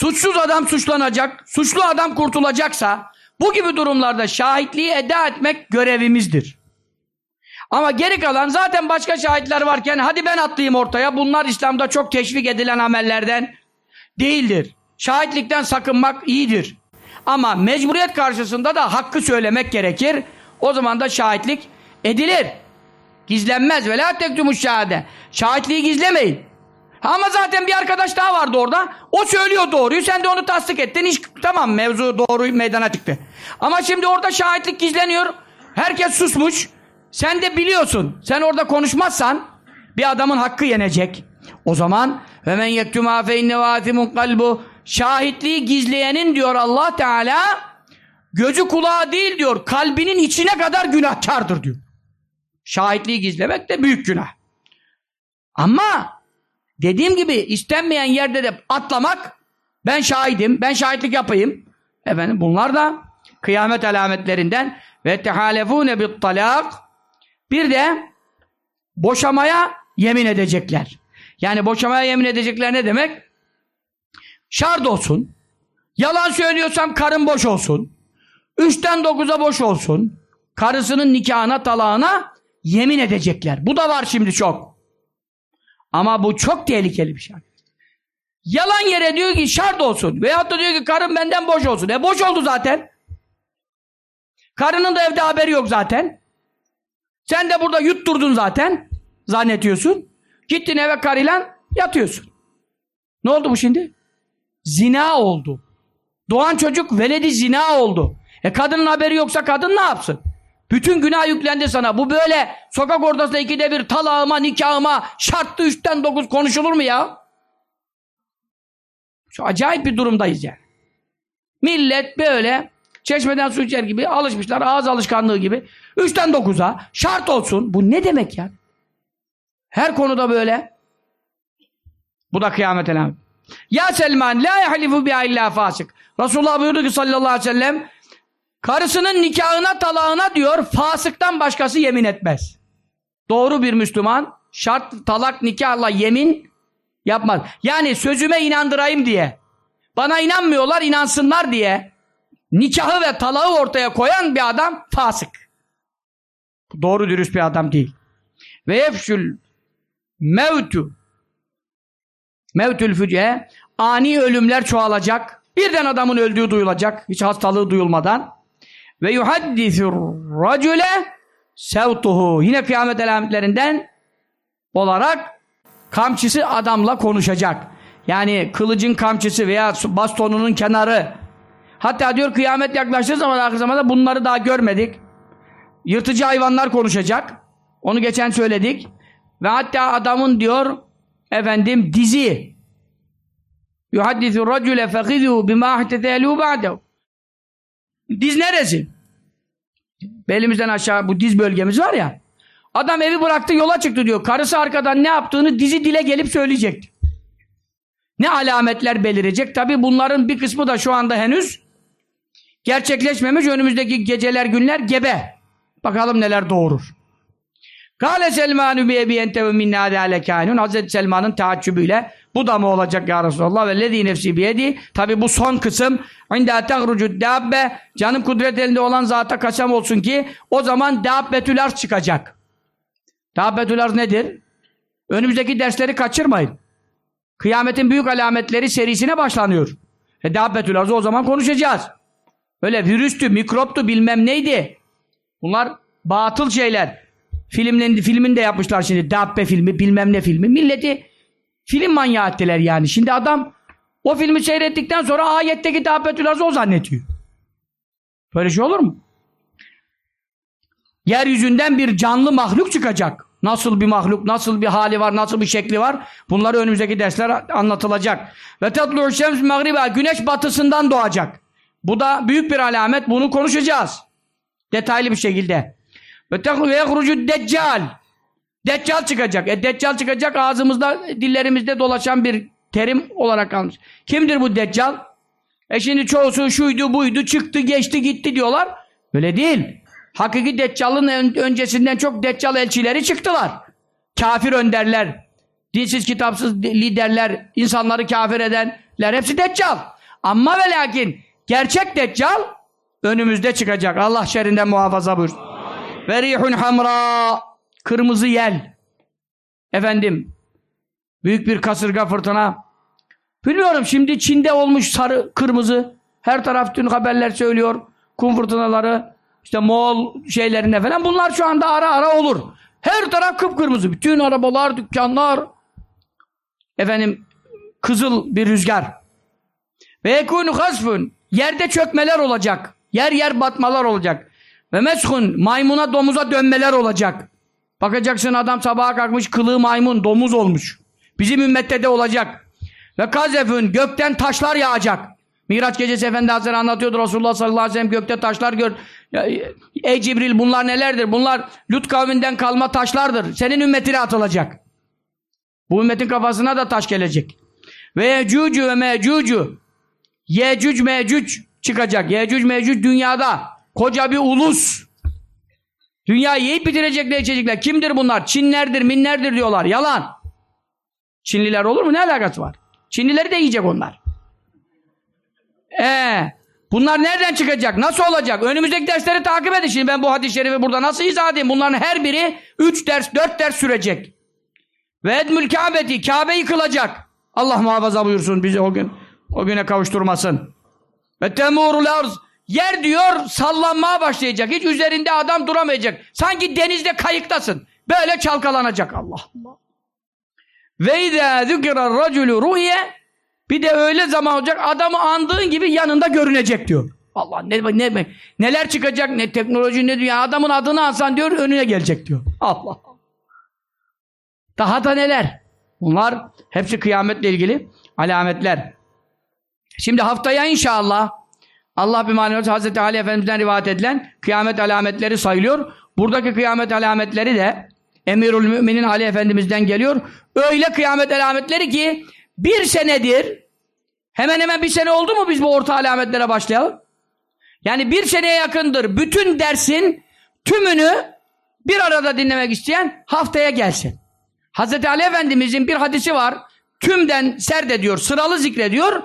suçsuz adam suçlanacak suçlu adam kurtulacaksa bu gibi durumlarda şahitliği eda etmek görevimizdir. Ama geri kalan zaten başka şahitler varken hadi ben atlayayım ortaya bunlar İslam'da çok teşvik edilen amellerden değildir. Şahitlikten sakınmak iyidir. Ama mecburiyet karşısında da hakkı söylemek gerekir. O zaman da şahitlik edilir. Gizlenmez. Ve la tektumuş şahade. Şahitliği gizlemeyin. Ama zaten bir arkadaş daha vardı orada. O söylüyor doğruyu. Sen de onu tasdik ettin. İş, tamam mevzu doğru meydana çıktı. Ama şimdi orada şahitlik gizleniyor. Herkes susmuş. Sen de biliyorsun. Sen orada konuşmazsan bir adamın hakkı yenecek. O zaman ve men yektuma fe inne kalbu şahitliği gizleyenin diyor Allah Teala gözü kulağı değil diyor kalbinin içine kadar günahkardır diyor. Şahitliği gizlemek de büyük günah. Ama dediğim gibi istenmeyen yerde de atlamak ben şahidim, ben şahitlik yapayım. Efendim bunlar da kıyamet alametlerinden ve tehalefune bit talak bir de boşamaya yemin edecekler. Yani boşamaya yemin edecekler ne demek? Şard olsun. Yalan söylüyorsam karın boş olsun. Üçten dokuza boş olsun. Karısının nikahına, talağına yemin edecekler. Bu da var şimdi çok. Ama bu çok tehlikeli bir şey. Yalan yere diyor ki şart olsun. Veyahut da diyor ki karım benden boş olsun. E boş oldu zaten. Karının da evde haberi yok zaten. Sen de burada yutturdun zaten. Zannetiyorsun. Gittin eve karıyla yatıyorsun. Ne oldu bu şimdi? Zina oldu. Doğan çocuk veledi zina oldu. E kadının haberi yoksa kadın ne yapsın? Bütün günah yüklendi sana. Bu böyle sokak ortasında ikide bir talağıma, nikahıma, şartlı üçten dokuz konuşulur mu ya? Şu acayip bir durumdayız yani. Millet böyle çeşmeden su içer gibi alışmışlar, ağız alışkanlığı gibi. Üçten dokuza şart olsun. Bu ne demek ya? Her konuda böyle. Bu da kıyamet alamet. Ya Selman la yahlifu bi illa fasık. Resulullah buyurdu ki sallallahu aleyhi ve sellem karısının nikahına talağına diyor fasıktan başkası yemin etmez. Doğru bir Müslüman şart talak nikahla yemin yapmaz. Yani sözüme inandırayım diye bana inanmıyorlar inansınlar diye nikahı ve talağı ortaya koyan bir adam fasık. Doğru dürüst bir adam değil. Ve yefşül mevtu mevtül füce ani ölümler çoğalacak. Birden adamın öldüğü duyulacak. Hiç hastalığı duyulmadan. Ve yuhaddisur racule sevtuhu. Yine kıyamet alametlerinden olarak kamçısı adamla konuşacak. Yani kılıcın kamçısı veya bastonunun kenarı. Hatta diyor kıyamet yaklaştığı zaman ahir zamanda bunları daha görmedik. Yırtıcı hayvanlar konuşacak. Onu geçen söyledik. Ve hatta adamın diyor efendim dizi yuhaddisu racule fekhidhu bima ahtetelu ba'dehu diz neresi? Belimizden aşağı bu diz bölgemiz var ya adam evi bıraktı yola çıktı diyor. Karısı arkadan ne yaptığını dizi dile gelip söyleyecek. Ne alametler belirecek? Tabi bunların bir kısmı da şu anda henüz gerçekleşmemiş. Önümüzdeki geceler günler gebe. Bakalım neler doğurur. Kale Selmanu bi ebi ente ve minna. Hazreti Selman'ın taaccübüyle bu da mı olacak ya Resulallah ve lezî nefsi biyedi. Tabi bu son kısım indâ tehrucud dâbbe canım kudret elinde olan zata kaçam olsun ki o zaman dâbbetül arz çıkacak. Dâbbetül arz nedir? Önümüzdeki dersleri kaçırmayın. Kıyametin büyük alametleri serisine başlanıyor. E dâbbetül arzı o zaman konuşacağız. Öyle virüstü, mikroptu bilmem neydi. Bunlar batıl şeyler. Filmlerin, filmini de yapmışlar şimdi. Dabbe filmi, bilmem ne filmi. Milleti film manyağı ettiler yani. Şimdi adam o filmi seyrettikten sonra ayetteki Dabbetül Azı o zannediyor. Böyle şey olur mu? Yeryüzünden bir canlı mahluk çıkacak. Nasıl bir mahluk, nasıl bir hali var, nasıl bir şekli var? Bunları önümüzdeki dersler anlatılacak. Ve tatlu şems mağribe güneş batısından doğacak. Bu da büyük bir alamet. Bunu konuşacağız. Detaylı bir şekilde. Ve yehrucu deccal. Deccal çıkacak. E deccal çıkacak ağzımızda, dillerimizde dolaşan bir terim olarak kalmış. Kimdir bu deccal? E şimdi çoğusu şuydu buydu çıktı geçti gitti diyorlar. Öyle değil. Hakiki Deccal'ın ön- öncesinden çok Deccal elçileri çıktılar. Kafir önderler, dinsiz kitapsız liderler, insanları kafir edenler hepsi Deccal. Ama ve lakin gerçek Deccal önümüzde çıkacak. Allah şerrinden muhafaza buyursun. Ve rihun hamra kırmızı yel. Efendim büyük bir kasırga fırtına. Bilmiyorum şimdi Çin'de olmuş sarı kırmızı. Her taraf dün haberler söylüyor. Kum fırtınaları işte Moğol şeylerinde falan bunlar şu anda ara ara olur. Her taraf kıpkırmızı. Bütün arabalar, dükkanlar efendim kızıl bir rüzgar. Ve yekûnü hasfun yerde çökmeler olacak. Yer yer batmalar olacak. Ve meshun maymuna domuza dönmeler olacak. Bakacaksın adam sabaha kalkmış kılığı maymun domuz olmuş. Bizim ümmette de olacak. Ve kazefün gökten taşlar yağacak. Miraç gecesi Efendi Hazretleri anlatıyordu Resulullah sallallahu aleyhi ve sellem gökte taşlar gör. Ey Cibril bunlar nelerdir? Bunlar Lut kavminden kalma taşlardır. Senin ümmetine atılacak. Bu ümmetin kafasına da taş gelecek. Ve Yecücü ve Mecücü Yecüc Mecüc çıkacak. Yecüc Mecüc dünyada koca bir ulus. Dünyayı yiyip bitirecekler, içecekler. Kimdir bunlar? Çinlerdir, minlerdir diyorlar. Yalan. Çinliler olur mu? Ne alakası var? Çinlileri de yiyecek onlar. Ee, bunlar nereden çıkacak? Nasıl olacak? Önümüzdeki dersleri takip edin. Şimdi ben bu hadis-i şerifi burada nasıl izah edeyim? Bunların her biri 3 ders, 4 ders sürecek. Ve edmül Kabe'ti. Kabe yıkılacak. Allah muhafaza buyursun bizi o gün. O güne kavuşturmasın. Ve temurul arz. Yer diyor sallanmaya başlayacak. Hiç üzerinde adam duramayacak. Sanki denizde kayıktasın. Böyle çalkalanacak Allah. Ve izâ zükira raculu ruhiye bir de öyle zaman olacak adamı andığın gibi yanında görünecek diyor. Allah ne, ne neler çıkacak ne teknoloji ne dünya adamın adını alsan diyor önüne gelecek diyor. Allah. Daha da neler? Bunlar hepsi kıyametle ilgili alametler. Şimdi haftaya inşallah Allah bir maneviyat Hazreti Ali Efendimiz'den rivayet edilen kıyamet alametleri sayılıyor. Buradaki kıyamet alametleri de Emirül Müminin Ali Efendimiz'den geliyor. Öyle kıyamet alametleri ki bir senedir hemen hemen bir sene oldu mu biz bu orta alametlere başlayalım? Yani bir seneye yakındır bütün dersin tümünü bir arada dinlemek isteyen haftaya gelsin. Hazreti Ali Efendimiz'in bir hadisi var. Tümden serdediyor, sıralı zikrediyor.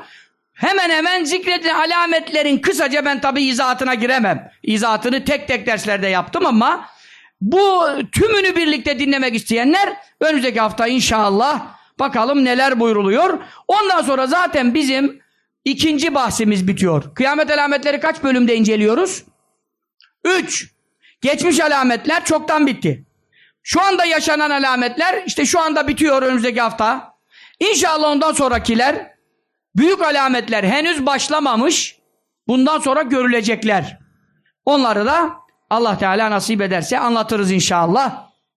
Hemen hemen zikredilen alametlerin kısaca ben tabi izahatına giremem. İzahatını tek tek derslerde yaptım ama bu tümünü birlikte dinlemek isteyenler önümüzdeki hafta inşallah bakalım neler buyruluyor. Ondan sonra zaten bizim ikinci bahsimiz bitiyor. Kıyamet alametleri kaç bölümde inceliyoruz? Üç. Geçmiş alametler çoktan bitti. Şu anda yaşanan alametler işte şu anda bitiyor önümüzdeki hafta. İnşallah ondan sonrakiler büyük alametler henüz başlamamış. Bundan sonra görülecekler. Onları da Allah Teala nasip ederse anlatırız inşallah.